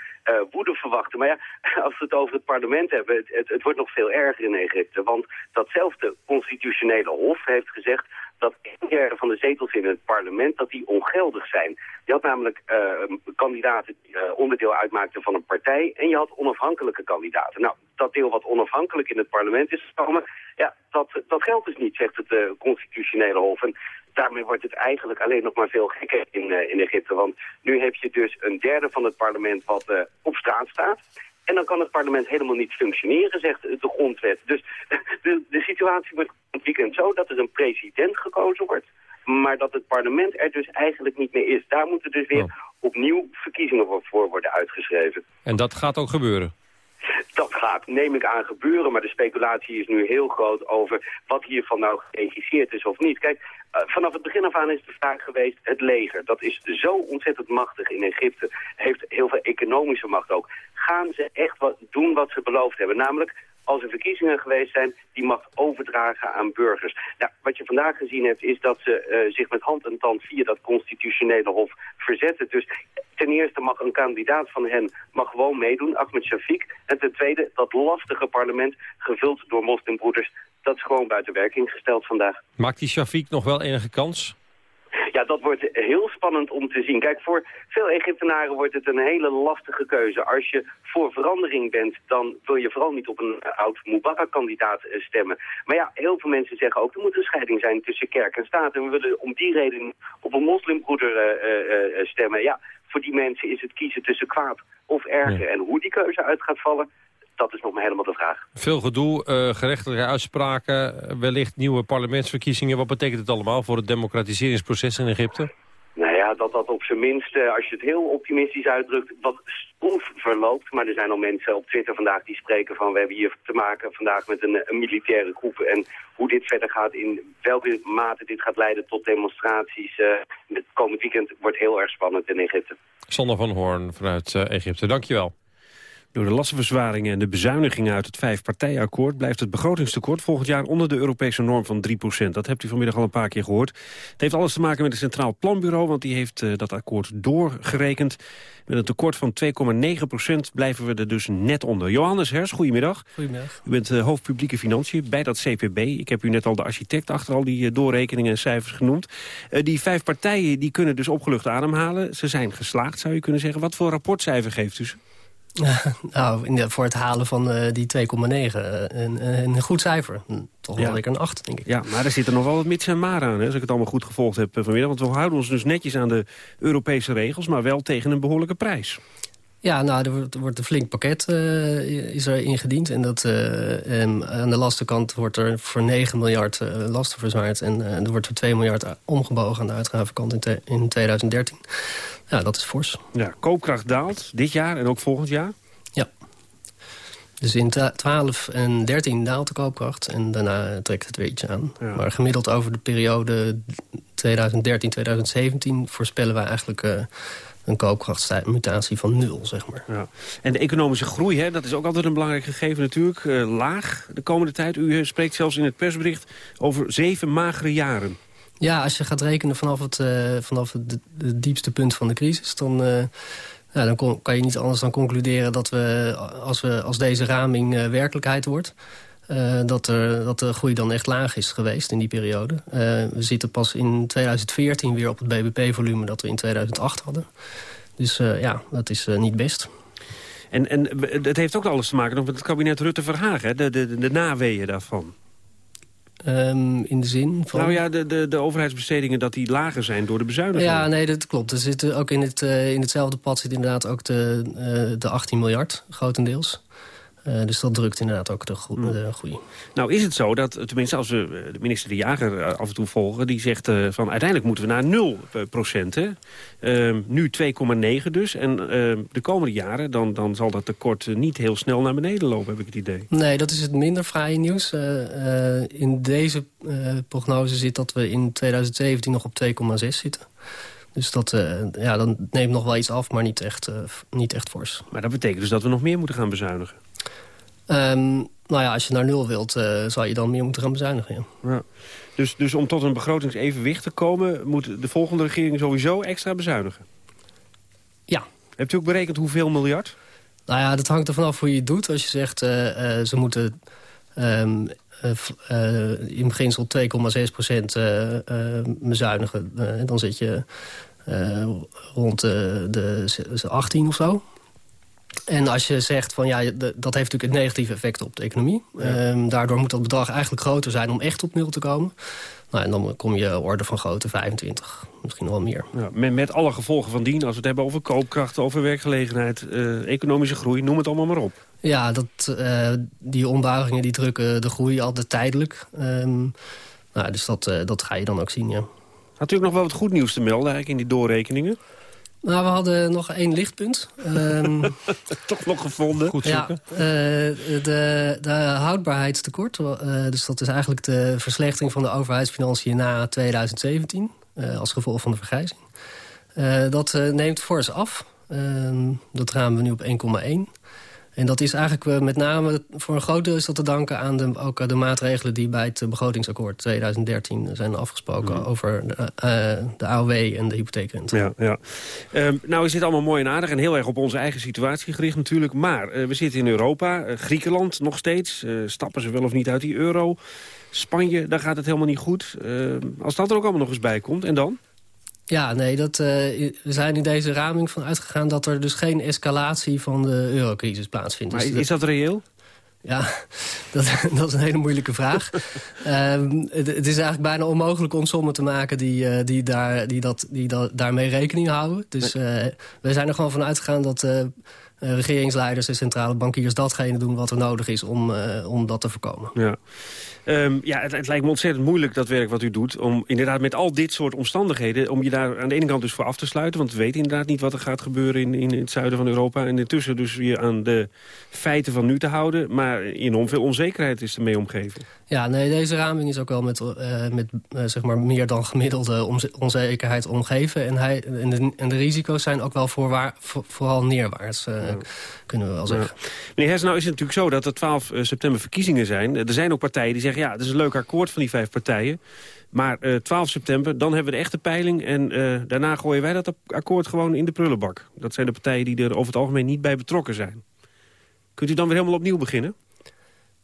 woede verwachten. Maar ja, als we het over het parlement hebben, het, het, het wordt nog veel erger in Egypte. Want datzelfde constitutionele hof heeft gezegd dat een derde van de zetels in het parlement dat die ongeldig zijn. Je had namelijk uh, kandidaten die uh, onderdeel uitmaakten van een partij en je had onafhankelijke kandidaten. Nou, dat deel wat onafhankelijk in het parlement is gekomen, ja, dat, dat geldt dus niet, zegt het uh, constitutionele hof. En daarmee wordt het eigenlijk alleen nog maar veel gekker in, in Egypte. Want nu heb je dus een derde van het parlement wat op straat staat. En dan kan het parlement helemaal niet functioneren, zegt de grondwet. Dus de, de situatie wordt het weekend zo dat er een president gekozen wordt... maar dat het parlement er dus eigenlijk niet meer is. Daar moeten dus weer oh. opnieuw verkiezingen voor worden uitgeschreven. En dat gaat ook gebeuren? Dat gaat, neem ik aan, gebeuren. Maar de speculatie is nu heel groot over wat hiervan nou geregisseerd is of niet. Kijk, uh, vanaf het begin af aan is de vraag geweest het leger. Dat is zo ontzettend machtig in Egypte. Heeft heel veel economische macht ook. Gaan ze echt wat doen wat ze beloofd hebben? Namelijk als er verkiezingen geweest zijn, die macht overdragen aan burgers. Nou, wat je vandaag gezien hebt, is dat ze uh, zich met hand en tand via dat constitutionele hof verzetten. Dus ten eerste mag een kandidaat van hen mag gewoon meedoen, Ahmed Shafiq. En ten tweede, dat lastige parlement, gevuld door moslimbroeders, dat is gewoon buiten werking gesteld vandaag. Maakt die Shafiq nog wel enige kans? Ja, dat wordt heel spannend om te zien. Kijk, voor veel Egyptenaren wordt het een hele lastige keuze. Als je voor verandering bent, dan wil je vooral niet op een oud Mubarak-kandidaat stemmen. Maar ja, heel veel mensen zeggen ook, er moet een scheiding zijn tussen kerk en staat. En we willen om die reden op een moslimbroeder uh, uh, stemmen. Ja, voor die mensen is het kiezen tussen kwaad of erger. Ja. En hoe die keuze uit gaat vallen, dat is nog maar helemaal de vraag. Veel gedoe, uh, gerechtelijke uitspraken, wellicht nieuwe parlementsverkiezingen. Wat betekent het allemaal voor het democratiseringsproces in Egypte? Nou ja, dat dat op zijn minst, uh, als je het heel optimistisch uitdrukt, wat stroef verloopt. Maar er zijn al mensen op Twitter vandaag die spreken van... we hebben hier te maken vandaag met een, een militaire groep. En hoe dit verder gaat, in welke mate dit gaat leiden tot demonstraties... Uh, het komend weekend wordt heel erg spannend in Egypte. Sander van Hoorn vanuit Egypte, dankjewel. Door de lastenverzwaringen en de bezuinigingen uit het vijfpartijakkoord... blijft het begrotingstekort volgend jaar onder de Europese norm van 3% Dat hebt u vanmiddag al een paar keer gehoord. Het heeft alles te maken met het Centraal Planbureau... want die heeft eh, dat akkoord doorgerekend. Met een tekort van 2,9% blijven we er dus net onder. Johannes Hers, goedemiddag. Goedemiddag. U bent uh, hoofd publieke financiën bij dat CPB. Ik heb u net al de architect achter al die uh, doorrekeningen en cijfers genoemd. Die vijf partijen die kunnen dus opgelucht ademhalen. Ze zijn geslaagd, zou je kunnen zeggen. Wat voor rapportcijfer geeft u ze? nou, in de, voor het halen van uh, die 2,9 een, een goed cijfer. Toch wel ja. lekker een 8, denk ik. Ja, maar er zitten nog wel wat mits en maar aan, hè, als ik het allemaal goed gevolgd heb vanmiddag. Want we houden ons dus netjes aan de Europese regels, maar wel tegen een behoorlijke prijs. Ja, nou, er wordt, wordt een flink pakket uh, is er ingediend. En dat, uh, en aan de lastenkant wordt er voor 9 miljard uh, lasten verzwaard. En er wordt voor 2 miljard omgebogen aan de uitgavenkant in, in 2013. Ja, dat is fors. Ja, koopkracht daalt dit jaar en ook volgend jaar? Ja. Dus in 12 en 13 daalt de koopkracht en daarna trekt het weer iets aan. Ja. Maar gemiddeld over de periode 2013-2017 voorspellen wij eigenlijk... Een koopkrachtmutatie van nul, zeg maar. Ja. En de economische groei, hè, dat is ook altijd een belangrijk gegeven natuurlijk. Uh, laag de komende tijd. U spreekt zelfs in het persbericht over zeven magere jaren. Ja, als je gaat rekenen vanaf het, uh, vanaf het, het, diepste punt van de crisis... dan, uh, ja, dan kon, kan je niet anders dan concluderen dat we, als, we, als deze raming werkelijkheid wordt... dat, er, dat de groei dan echt laag is geweest in die periode. we zitten pas in 2014 weer op het BBP-volume dat we in 2008 hadden. Dus ja, dat is niet best. En, en het heeft ook alles te maken met het kabinet Rutte-Verhagen, de, de, de naweeën daarvan. Um, in de zin van... Nou ja, de, de, de overheidsbestedingen dat die lager zijn door de bezuinigingen. Ja, nee, dat klopt. Er zit ook in, het, in hetzelfde pad zit inderdaad ook de, de 18 miljard, grotendeels. Uh, dus dat drukt inderdaad ook de, gro de groei. Nou is het zo dat, tenminste als we de minister De Jager af en toe volgen... die zegt uh, van uiteindelijk moeten we naar 0 procent. Hè? Uh, nu 2,9 dus. En de komende jaren dan, dan zal dat tekort niet heel snel naar beneden lopen, heb ik het idee. Nee, dat is het minder fraaie nieuws. in deze prognose zit dat we in 2017 nog op 2,6 zitten. Dus dat, uh, ja, dan neemt nog wel iets af, maar niet echt, uh, niet echt fors. Maar dat betekent dus dat we nog meer moeten gaan bezuinigen? Um, nou ja, als je naar nul wilt, uh, zou je dan meer moeten gaan bezuinigen. Ja. Ja. Dus, dus om tot een begrotingsevenwicht te komen... moet de volgende regering sowieso extra bezuinigen? Ja. Hebt u ook berekend hoeveel miljard? Nou ja, dat hangt er vanaf hoe je het doet. Als je zegt, uh, uh, ze moeten... Um, in beginsel 2,6 procent bezuinigen. dan zit je rond de 18 of zo. En als je zegt van ja, dat heeft natuurlijk een negatief effect op de economie. Ja. Um, daardoor moet dat bedrag eigenlijk groter zijn om echt op nul te komen. Nou, en dan kom je orde van grootte 25, misschien wel meer. Ja, met, met, alle gevolgen van dien, als we het hebben over koopkracht, over werkgelegenheid, uh, economische groei, noem het allemaal maar op. Ja, dat, uh, die ombuigingen die drukken de groei altijd tijdelijk. Um, nou, dus dat, uh, dat ga je dan ook zien, ja. Ook nog wel wat goed nieuws te melden eigenlijk in die doorrekeningen? Nou, we hadden nog één lichtpunt. Um, Toch nog gevonden. Goed zoeken. Ja, uh, de, de houdbaarheidstekort. Uh, dus dat is eigenlijk de verslechtering van de overheidsfinanciën na 2017. Uh, als gevolg van de vergrijzing. dat neemt fors af. Ehm, dat ramen we nu op 1,1. En dat is eigenlijk met name voor een groot deel is dat te danken aan de, ook de maatregelen die bij het begrotingsakkoord 2013 zijn afgesproken mm. over de, uh, de AOW en de hypotheekrente. Ja, ja. Um, nou is dit allemaal mooi en aardig en heel erg op onze eigen situatie gericht natuurlijk. Maar uh, we zitten in Europa, uh, Griekenland nog steeds. stappen ze wel of niet uit die euro? Spanje, daar gaat het helemaal niet goed. Ehm, als dat er ook allemaal nog eens bij komt, en dan? Ja, nee, dat, uh, we zijn in deze raming van uitgegaan... dat er dus geen escalatie van de eurocrisis plaatsvindt. Maar dus is dat reëel? Ja, dat, dat is een hele moeilijke vraag. um, het, het, is eigenlijk bijna onmogelijk om sommen te maken die, uh, die, daar, die, dat, die dat, daarmee rekening houden. Dus uh, we zijn er gewoon van uitgegaan dat uh, regeringsleiders en centrale bankiers datgene doen wat er nodig is om, om dat te voorkomen. Ja. Um, ja, het, het, lijkt me ontzettend moeilijk, dat werk wat u doet... om inderdaad met al dit soort omstandigheden... om je daar aan de ene kant dus voor af te sluiten... want we weten inderdaad niet wat er gaat gebeuren in, in het zuiden van Europa... en intussen dus je aan de feiten van nu te houden... maar enorm veel onzekerheid is ermee omgeven. Ja, nee, deze raming is ook wel met, uh, met uh, zeg maar meer dan gemiddelde onzekerheid omgeven. En, hij, en, de, en de risico's zijn ook wel voorwaar, voor, vooral neerwaarts. Uh, kunnen we wel zeggen. Meneer Hers, nou is het natuurlijk zo dat er 12 september verkiezingen zijn. Er zijn ook partijen die zeggen, ja, het is een leuk akkoord van die vijf partijen. Maar eh 12 september, dan hebben we de echte peiling... en eh, daarna gooien wij dat akkoord gewoon in de prullenbak. Dat zijn de partijen die er over het algemeen niet bij betrokken zijn. Kunt u dan weer helemaal opnieuw beginnen?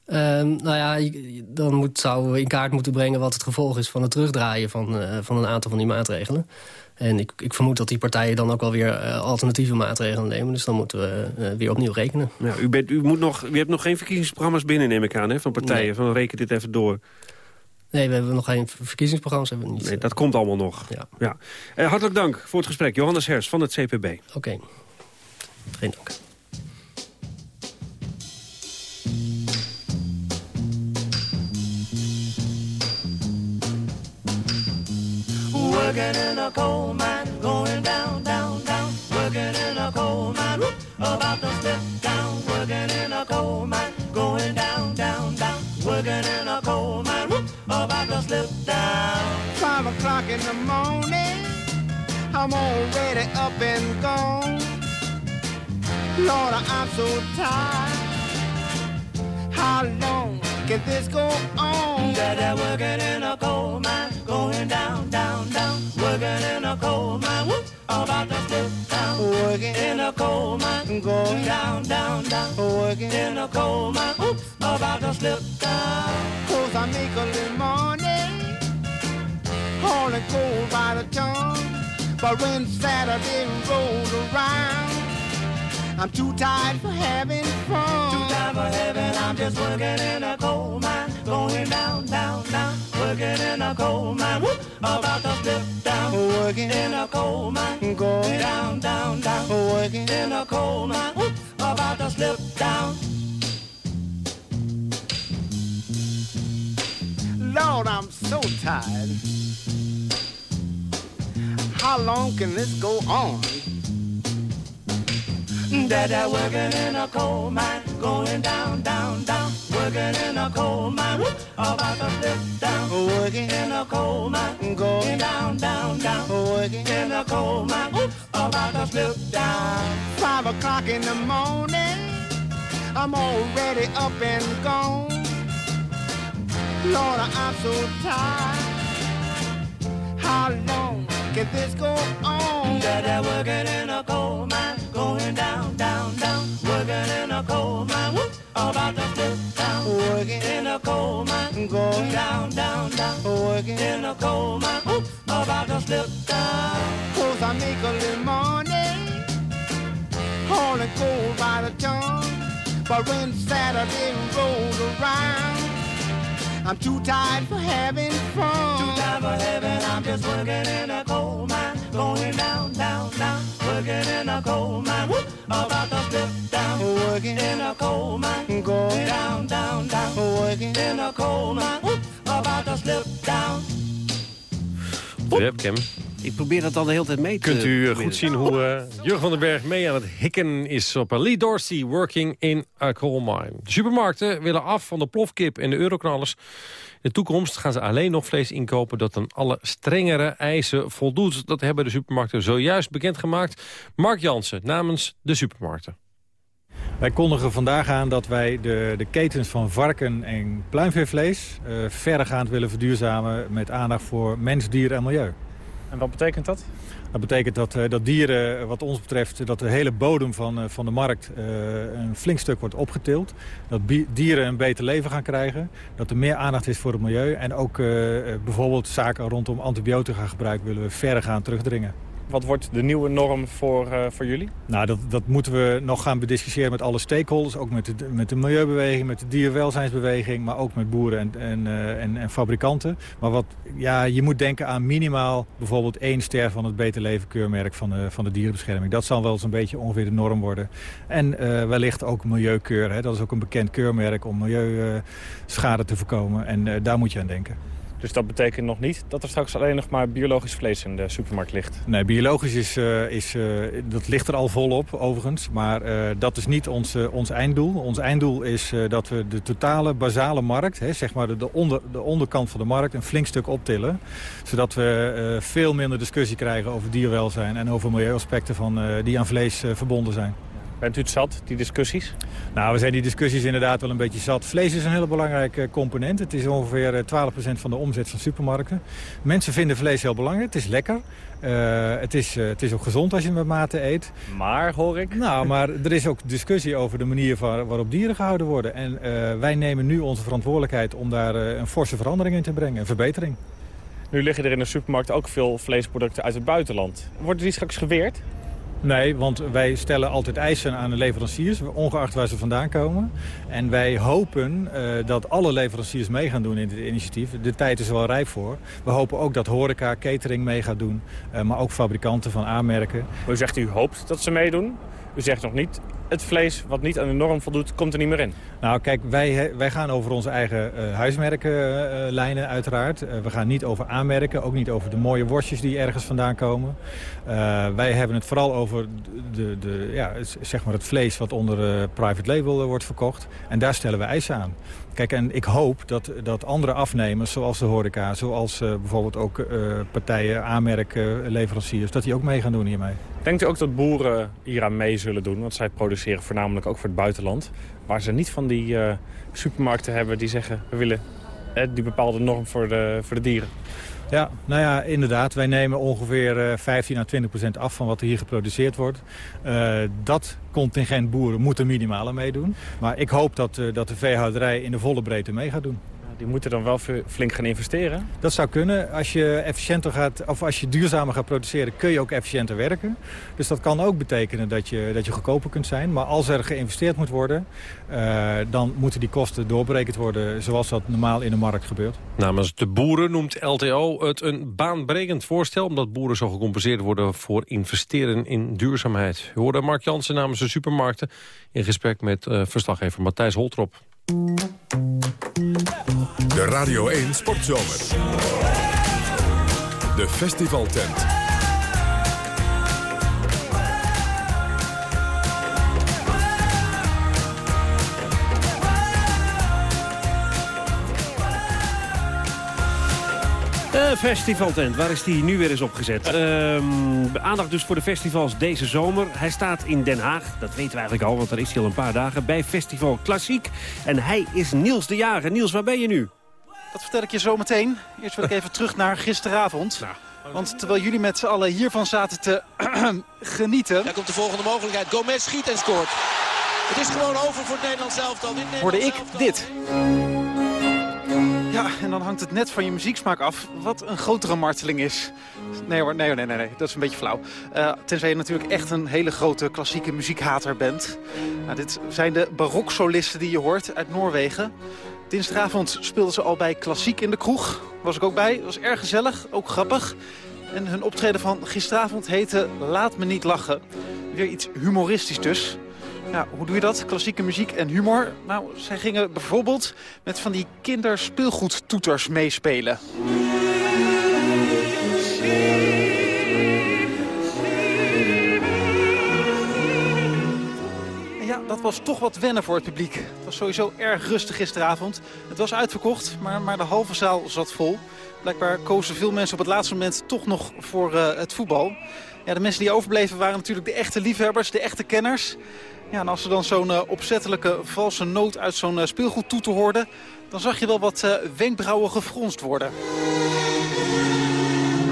Ehm, nou ja, dan zouden we in kaart moeten brengen wat het gevolg is van het terugdraaien van, eh, van een aantal van die maatregelen. En ik, ik vermoed dat die partijen dan ook wel weer eh, alternatieve maatregelen nemen. Dus dan moeten we eh, weer opnieuw rekenen. Ja, u, bent, u, moet nog, u hebt nog geen verkiezingsprogramma's binnen, neem ik aan, hè, van partijen. Nee. Van reken dit even door. Nee, we hebben nog geen verkiezingsprogramma's. Hebben we niet. Nee, dat komt allemaal nog. Ja. Eh, hartelijk dank voor het gesprek. Johannes Hers van het CPB. Oké. Geen dank. Working in a coal mine, going down, down, down. Working in a coal mine, whoop, about to slip down. Working in a coal mine, going down, down, down. Working in a coal mine, whoop, about to slip down. Five o'clock in the morning, I'm already up and gone. Lord, I'm so tired. How long can this go on? Dada working in a coal mine, going down, down, down. Working in a coal mine, whoop, about to slip down. Working in a coal mine, going down, down, down. Working in a coal mine, oops, about to slip down. Cause I make a little money, hauling coal by the ton. But when Saturday rolls around, I'm too tired for having fun. Too tired for having, I'm just working in a coal mine, going down, down, down. Working in a coal mine, whoop, about to slip down. Working in a coal mine, going down, down, down. Working in a coal mine, whoop, about to slip down. Lord, I'm so tired. How long can this go on? Dada working in a coal mine, going down, down, down. Working in a coal mine, whoop, about to slip down. Working in a coal mine, going down, down, down. Working in a coal mine, whoop, about to slip down. Five o'clock in the morning, I'm already up and gone. Lord, I'm so tired. How long can this go on? Dada working in a coal mine, going down, down, down. Working in a coal mine, whoop, about to slip down. Working in a coal mine, going down, down, down. Working in a coal mine, whoop, about to slip down. Cause I make a little money, hauling coal by the ton. But when Saturday rolls around, I'm too tired for having fun. Too tired for having, I'm just working in a coal mine, going down, down, down. Working in a coal mine, whoop, about to slip down. Working in a coal mine, going down, down, down. Working in a coal mine, whoop, about to slip down. De webcam. Ik probeer dat al de hele tijd mee te... Kunt u eh, goed zien hoe eh Jurgen van den Berg mee aan het hikken is op een Lee Dorsey working in a coal mine. De supermarkten willen af van de plofkip en de euroknallers. In de toekomst gaan ze alleen nog vlees inkopen dat aan alle strengere eisen voldoet. Dat hebben de supermarkten zojuist bekendgemaakt. Mark Jansen namens de supermarkten. Wij kondigen vandaag aan dat wij de, de ketens van varken- en pluimveevlees... eh, verregaand willen verduurzamen met aandacht voor mens, dier en milieu. En wat betekent dat? Dat betekent dat, eh, dat dieren, wat ons betreft, dat de hele bodem van, eh, van de markt eh, een flink stuk wordt opgetild. Dat dieren een beter leven gaan krijgen. Dat er meer aandacht is voor het milieu. En ook bijvoorbeeld zaken rondom antibiotica gebruik willen we verregaand terugdringen. Wat wordt de nieuwe norm voor, eh, voor jullie? Nou, dat, dat moeten we nog gaan bediscussiëren met alle stakeholders. Ook met de, met de milieubeweging, met de dierenwelzijnsbeweging... maar ook met boeren en, en, eh, en, en fabrikanten. Maar wat, ja, je moet denken aan minimaal bijvoorbeeld één ster... van het Beter Leven keurmerk van de, van de dierenbescherming. Dat zal wel eens een beetje ongeveer de norm worden. En eh, wellicht ook milieukeur. Hè. Dat is ook een bekend keurmerk om milieuschade te voorkomen. En daar moet je aan denken. Dus dat betekent nog niet dat er straks alleen nog maar biologisch vlees in de supermarkt ligt. Nee, biologisch is, eh, is, eh, dat ligt er al volop overigens. Maar eh, dat is niet ons, ons einddoel. Ons einddoel is dat we de totale basale markt, hè, zeg maar de, de, onder, de onderkant van de markt, een flink stuk optillen. Zodat we veel minder discussie krijgen over dierwelzijn en over milieuaspecten van, die aan vlees verbonden zijn. Bent u het zat, die discussies? Nou, we zijn die discussies inderdaad wel een beetje zat. Vlees is een hele belangrijke component. Het is ongeveer eh, 12% van de omzet van supermarkten. Mensen vinden vlees heel belangrijk. Het is lekker. Eh, het, is, eh, het is ook gezond als je het met mate eet. Maar, hoor ik? Nou, maar er is ook discussie over de manier waar- waarop dieren gehouden worden. En eh, wij nemen nu onze verantwoordelijkheid om daar eh, een forse verandering in te brengen. Een verbetering. Nu liggen er in de supermarkt ook veel vleesproducten uit het buitenland. Worden die straks geweerd? Nee, want wij stellen altijd eisen aan de leveranciers, ongeacht waar ze vandaan komen. En wij hopen eh, dat alle leveranciers mee gaan doen in dit initiatief. De tijd is er wel rijp voor. We hopen ook dat horeca, catering mee gaat doen, eh, maar ook fabrikanten van aanmerken. U zegt u hoopt dat ze meedoen. U zegt nog niet, het vlees wat niet aan de norm voldoet, komt er niet meer in. Nou kijk, wij, wij gaan over onze eigen eh, huismerkenlijnen uiteraard. Eh, we gaan niet over aanmerken, ook niet over de mooie worstjes die ergens vandaan komen. Eh, wij hebben het vooral over de, de, ja, zeg maar het vlees wat onder eh, private label eh, wordt verkocht. En daar stellen we eisen aan. Kijk, en ik hoop dat, dat andere afnemers, zoals de horeca... zoals eh, bijvoorbeeld ook eh, partijen, aanmerkleveranciers... dat die ook mee gaan doen hiermee. Denkt u ook dat boeren hieraan mee zullen doen? Want zij produceren voornamelijk ook voor het buitenland. Waar ze niet van die eh, supermarkten hebben die zeggen... we willen die bepaalde norm voor de, voor de dieren. Ja, nou ja, inderdaad. Wij nemen ongeveer eh, 15 à 20 procent af van wat er hier geproduceerd wordt. Eh, dat contingent boeren moet er minimaal aan meedoen. Maar ik hoop dat, eh, dat de veehouderij in de volle breedte mee gaat doen. Die moeten dan wel flink gaan investeren. Dat zou kunnen. Als je efficiënter gaat, of als je duurzamer gaat produceren, kun je ook efficiënter werken. Dus dat kan ook betekenen dat je, dat je goedkoper kunt zijn. Maar als er geïnvesteerd moet worden, eh, dan moeten die kosten doorberekend worden zoals dat normaal in de markt gebeurt. Namens de boeren noemt LTO het een baanbrekend voorstel... omdat boeren zo gecompenseerd worden voor investeren in duurzaamheid. U hoorde Mark Jansen namens de supermarkten... in gesprek met eh, verslaggever Matthijs Holtrop. De Radio 1 Sportzomer. De festivaltent. De festivaltent, waar is die nu weer eens opgezet? Ehm, aandacht dus voor de festivals deze zomer. Hij staat in Den Haag, dat weten we eigenlijk al, want daar is hij al een paar dagen... bij Festival Klassiek. En hij is Niels de Jager. Niels, waar ben je nu? Dat vertel ik je zo meteen. Eerst wil ik even terug naar gisteravond. Want terwijl jullie met z'n allen hiervan zaten te genieten... Daar komt de volgende mogelijkheid. Gomez schiet en scoort. Het is gewoon over voor het Nederlands elftal. Hoorde ik elftal. dit. Ja, en dan hangt het net van je muzieksmaak af wat een grotere marteling is. Nee hoor, nee, nee, nee, nee. dat is een beetje flauw. Eh, tenzij je natuurlijk echt een hele grote klassieke muziekhater bent. Nou, dit zijn de baroksolisten die je hoort uit Noorwegen. Dinsdagavond speelden ze al bij Klassiek in de kroeg. Was ik ook bij. Was erg gezellig, ook grappig. En hun optreden van gisteravond heette Laat me niet lachen. Weer iets humoristisch dus. Ja, hoe doe je dat? Klassieke muziek en humor? Nou, zij gingen bijvoorbeeld met van die kinderspeelgoedtoeters meespelen. Dat was toch wat wennen voor het publiek. Het was sowieso erg rustig gisteravond. Het was uitverkocht, maar, maar de halve zaal zat vol. Blijkbaar kozen veel mensen op het laatste moment toch nog voor eh, het voetbal. Ja, de mensen die overbleven waren natuurlijk de echte liefhebbers, de echte kenners. Ja, en als ze dan zo'n eh, opzettelijke valse noot uit zo'n uh, speelgoedtoeter hoorden... dan zag je wel wat eh, wenkbrauwen gefronst worden.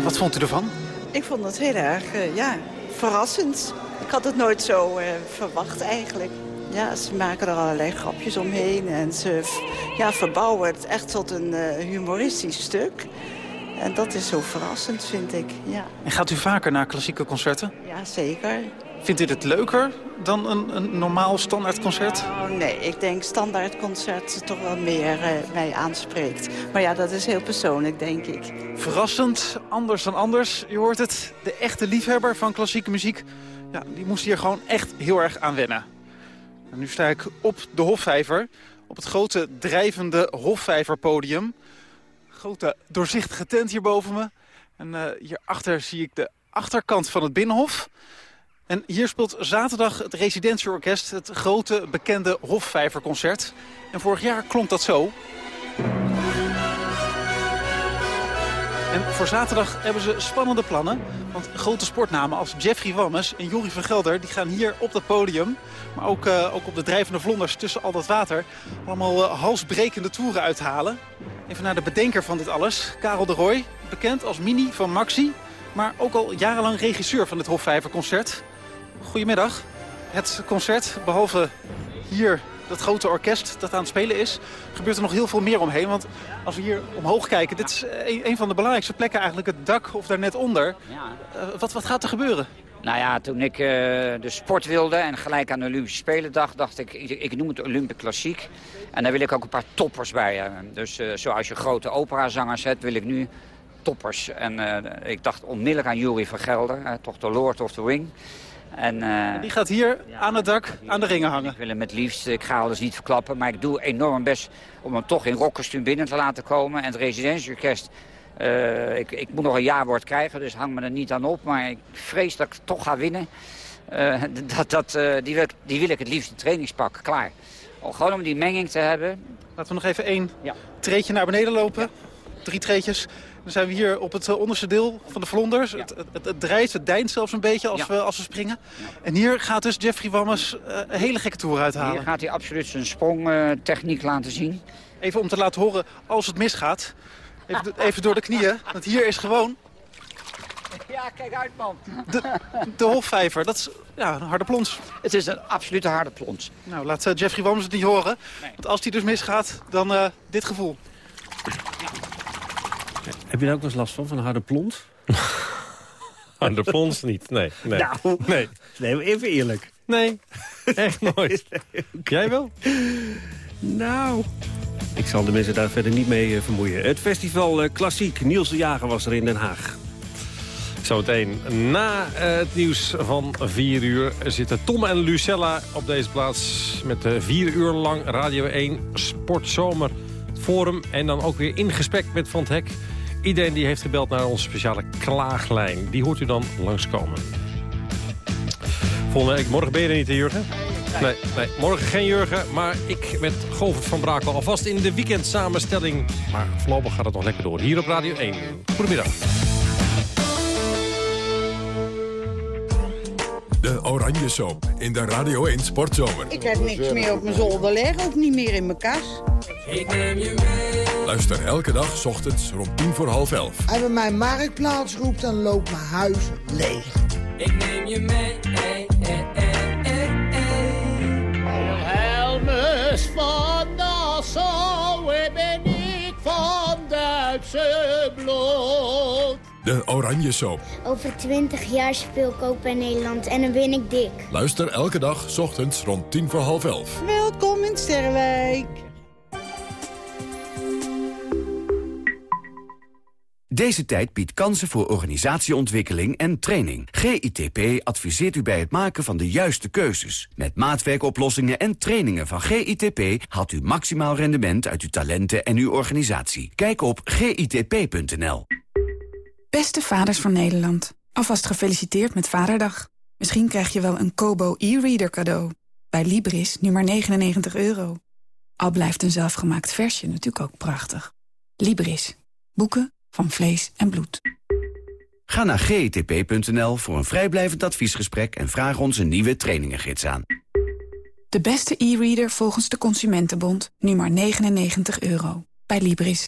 Wat vond u ervan? Ik vond het heel erg eh, ja, verrassend. Ik had het nooit zo eh, verwacht eigenlijk. Ja, ze maken er allerlei grapjes omheen en ze ja, verbouwen het echt tot een eh, humoristisch stuk. En dat is zo verrassend, vind ik. Ja, En gaat u vaker naar klassieke concerten? ja zeker. Vindt u dit leuker dan een, een normaal standaardconcert? Oh, nee, ik denk standaardconcert toch wel meer eh, mij aanspreekt. Maar ja, dat is heel persoonlijk, denk ik. Verrassend, anders dan anders. Je hoort het, de echte liefhebber van klassieke muziek... Ja, die moest hier gewoon echt heel erg aan wennen. En nu sta ik op de Hofvijver, op het grote drijvende Hofvijverpodium. Grote doorzichtige tent hier boven me. En eh, hierachter zie ik de achterkant van het Binnenhof. En hier speelt zaterdag het Residentieorkest het grote bekende Hofvijverconcert. En vorig jaar klonk dat zo. En voor zaterdag hebben ze spannende plannen. Want grote sportnamen als Jeffrey Wammes en Jorie van Gelder... die gaan hier op dat podium, maar ook, eh, ook op de drijvende vlonders tussen al dat water... allemaal eh, halsbrekende toeren uithalen. Even naar de bedenker van dit alles, Karel de Roy. Bekend als Mini van Maxi, maar ook al jarenlang regisseur van dit Hofvijverconcert. Goedemiddag. Het concert, behalve hier dat grote orkest dat aan het spelen is... gebeurt er nog heel veel meer omheen. Want als we hier omhoog kijken, dit is een, van de belangrijkste plekken eigenlijk... het dak of daar net onder. Eh, wat, wat gaat er gebeuren? Nou ja, toen ik eh, de sport wilde en gelijk aan de Olympische Spelen dacht... dacht ik, ik, ik noem het Olympic Klassiek. En daar wil ik ook een paar toppers bij hebben. Dus eh, zoals je grote operazangers hebt, wil ik nu toppers. En ik dacht onmiddellijk aan Yuri van Gelder, toch de Lord of the Ring. En, eh, Die gaat hier aan het dak aan de ringen hangen. Ik wil hem het liefst, ik ga alles niet verklappen... maar ik doe enorm best om hem toch in rockkostuum binnen te laten komen. En het residentieorkest, eh, ik, ik moet nog een jaarwoord krijgen... dus hang me er niet aan op, maar ik vrees dat ik toch ga winnen. Eh, dat, dat, die, wil, ik- die wil ik het liefst in trainingspak, klaar. Gewoon om die menging te hebben. Laten we nog even één treetje naar beneden lopen. Drie treetjes. Dan zijn we hier op het eh, onderste deel van de vlonders. Het, het, het, het drijft, het deint zelfs een beetje als, we, als we springen. En hier gaat dus Jeffrey Wammes eh, een hele gekke toer uithalen. Hier gaat hij absoluut zijn sprongtechniek laten zien. Even om te laten horen als het misgaat. Even, do- even door de knieën. Want hier is gewoon Ja, kijk uit man. de, de hofvijver. Dat is ja, een harde plons. Het is een absolute harde plons. Nou, laat eh, Jeffrey Wammes het niet horen. Want als die dus misgaat, dan dit gevoel. Heb je daar ook wel eens last van, van harde plont? Harde plons niet, nee. nee. Nou, nee. nee, even eerlijk. Nee, echt nooit. Jij wel? Nou, ik zal de mensen daar verder niet mee eh, vermoeien. Het festival eh, Klassiek, Niels de Jager was er in Den Haag. Zometeen na eh, het nieuws van 4 uur zitten Tom en Lucella op deze plaats... met de 4 uur lang Radio 1 Sportzomer Forum. En dan ook weer in gesprek met Van het Hek. Iedereen die heeft gebeld naar onze speciale klaaglijn. Die hoort u dan langskomen. Volgende week, morgen ben je er niet, hè, Jurgen? Nee, nee, morgen geen Jurgen, maar ik met Govert van Brakel alvast in de weekendsamenstelling. Maar voorlopig gaat het nog lekker door. Hier op Radio 1. Goedemiddag. Oranje Soap in de Radio 1 Sportzomer. Ik heb niks meer op mijn zolder liggen, ook niet meer in mijn kas. Ik neem je mee. Luister elke dag 's ochtends rond tien voor half elf. Als je mijn marktplaats roept, dan loopt mijn huis leeg. Ik neem je mee. Hey, hey, hey, hey, hey. Helmus van Nassau ben ik van Duitse bloed. De Oranje Soap. Over 20 jaar speel ik ook bij Nederland en dan win ik dik. Luister elke dag 's ochtends rond tien voor half elf. Welkom in Sterrenwijk. Deze tijd biedt kansen voor organisatieontwikkeling en training. GITP adviseert u bij het maken van de juiste keuzes. Met maatwerkoplossingen en trainingen van GITP... haalt u maximaal rendement uit uw talenten en uw organisatie. Kijk op gitp.nl. Beste vaders van Nederland, alvast gefeliciteerd met Vaderdag. Misschien krijg je wel een Kobo e-reader cadeau. Bij Libris nu maar 99 euro. Al blijft een zelfgemaakt versje natuurlijk ook prachtig. Libris. Boeken van vlees en bloed. Ga naar gitp.nl voor een vrijblijvend adviesgesprek... en vraag ons een nieuwe trainingengids aan. De beste e-reader volgens de Consumentenbond nu maar 99 euro. Bij Libris.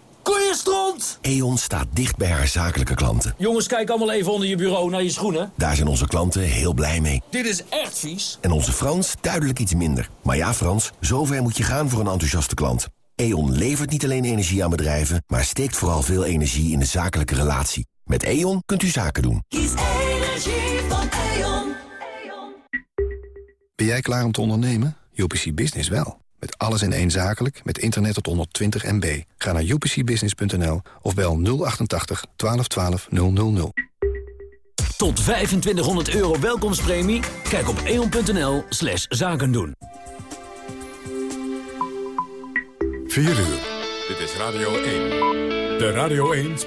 Koeienstront! E.ON staat dicht bij haar zakelijke klanten. Jongens, kijk allemaal even onder je bureau naar je schoenen. Daar zijn onze klanten heel blij mee. Dit is echt vies. En onze Frans duidelijk iets minder. Maar ja, Frans, zover moet je gaan voor een enthousiaste klant. E.ON levert niet alleen energie aan bedrijven... maar steekt vooral veel energie in de zakelijke relatie. Met E.ON kunt u zaken doen. Kies energie van E.ON. Ben jij klaar om te ondernemen? UPC Business wel. Met alles in één zakelijk, met internet tot 120 MB. Ga naar upcbusiness.nl of bel 088 1212 000. Tot 2500 euro welkomstpremie? Kijk op eon.nl slash zaken doen. 4 uur. Dit is Radio 1. De Radio 1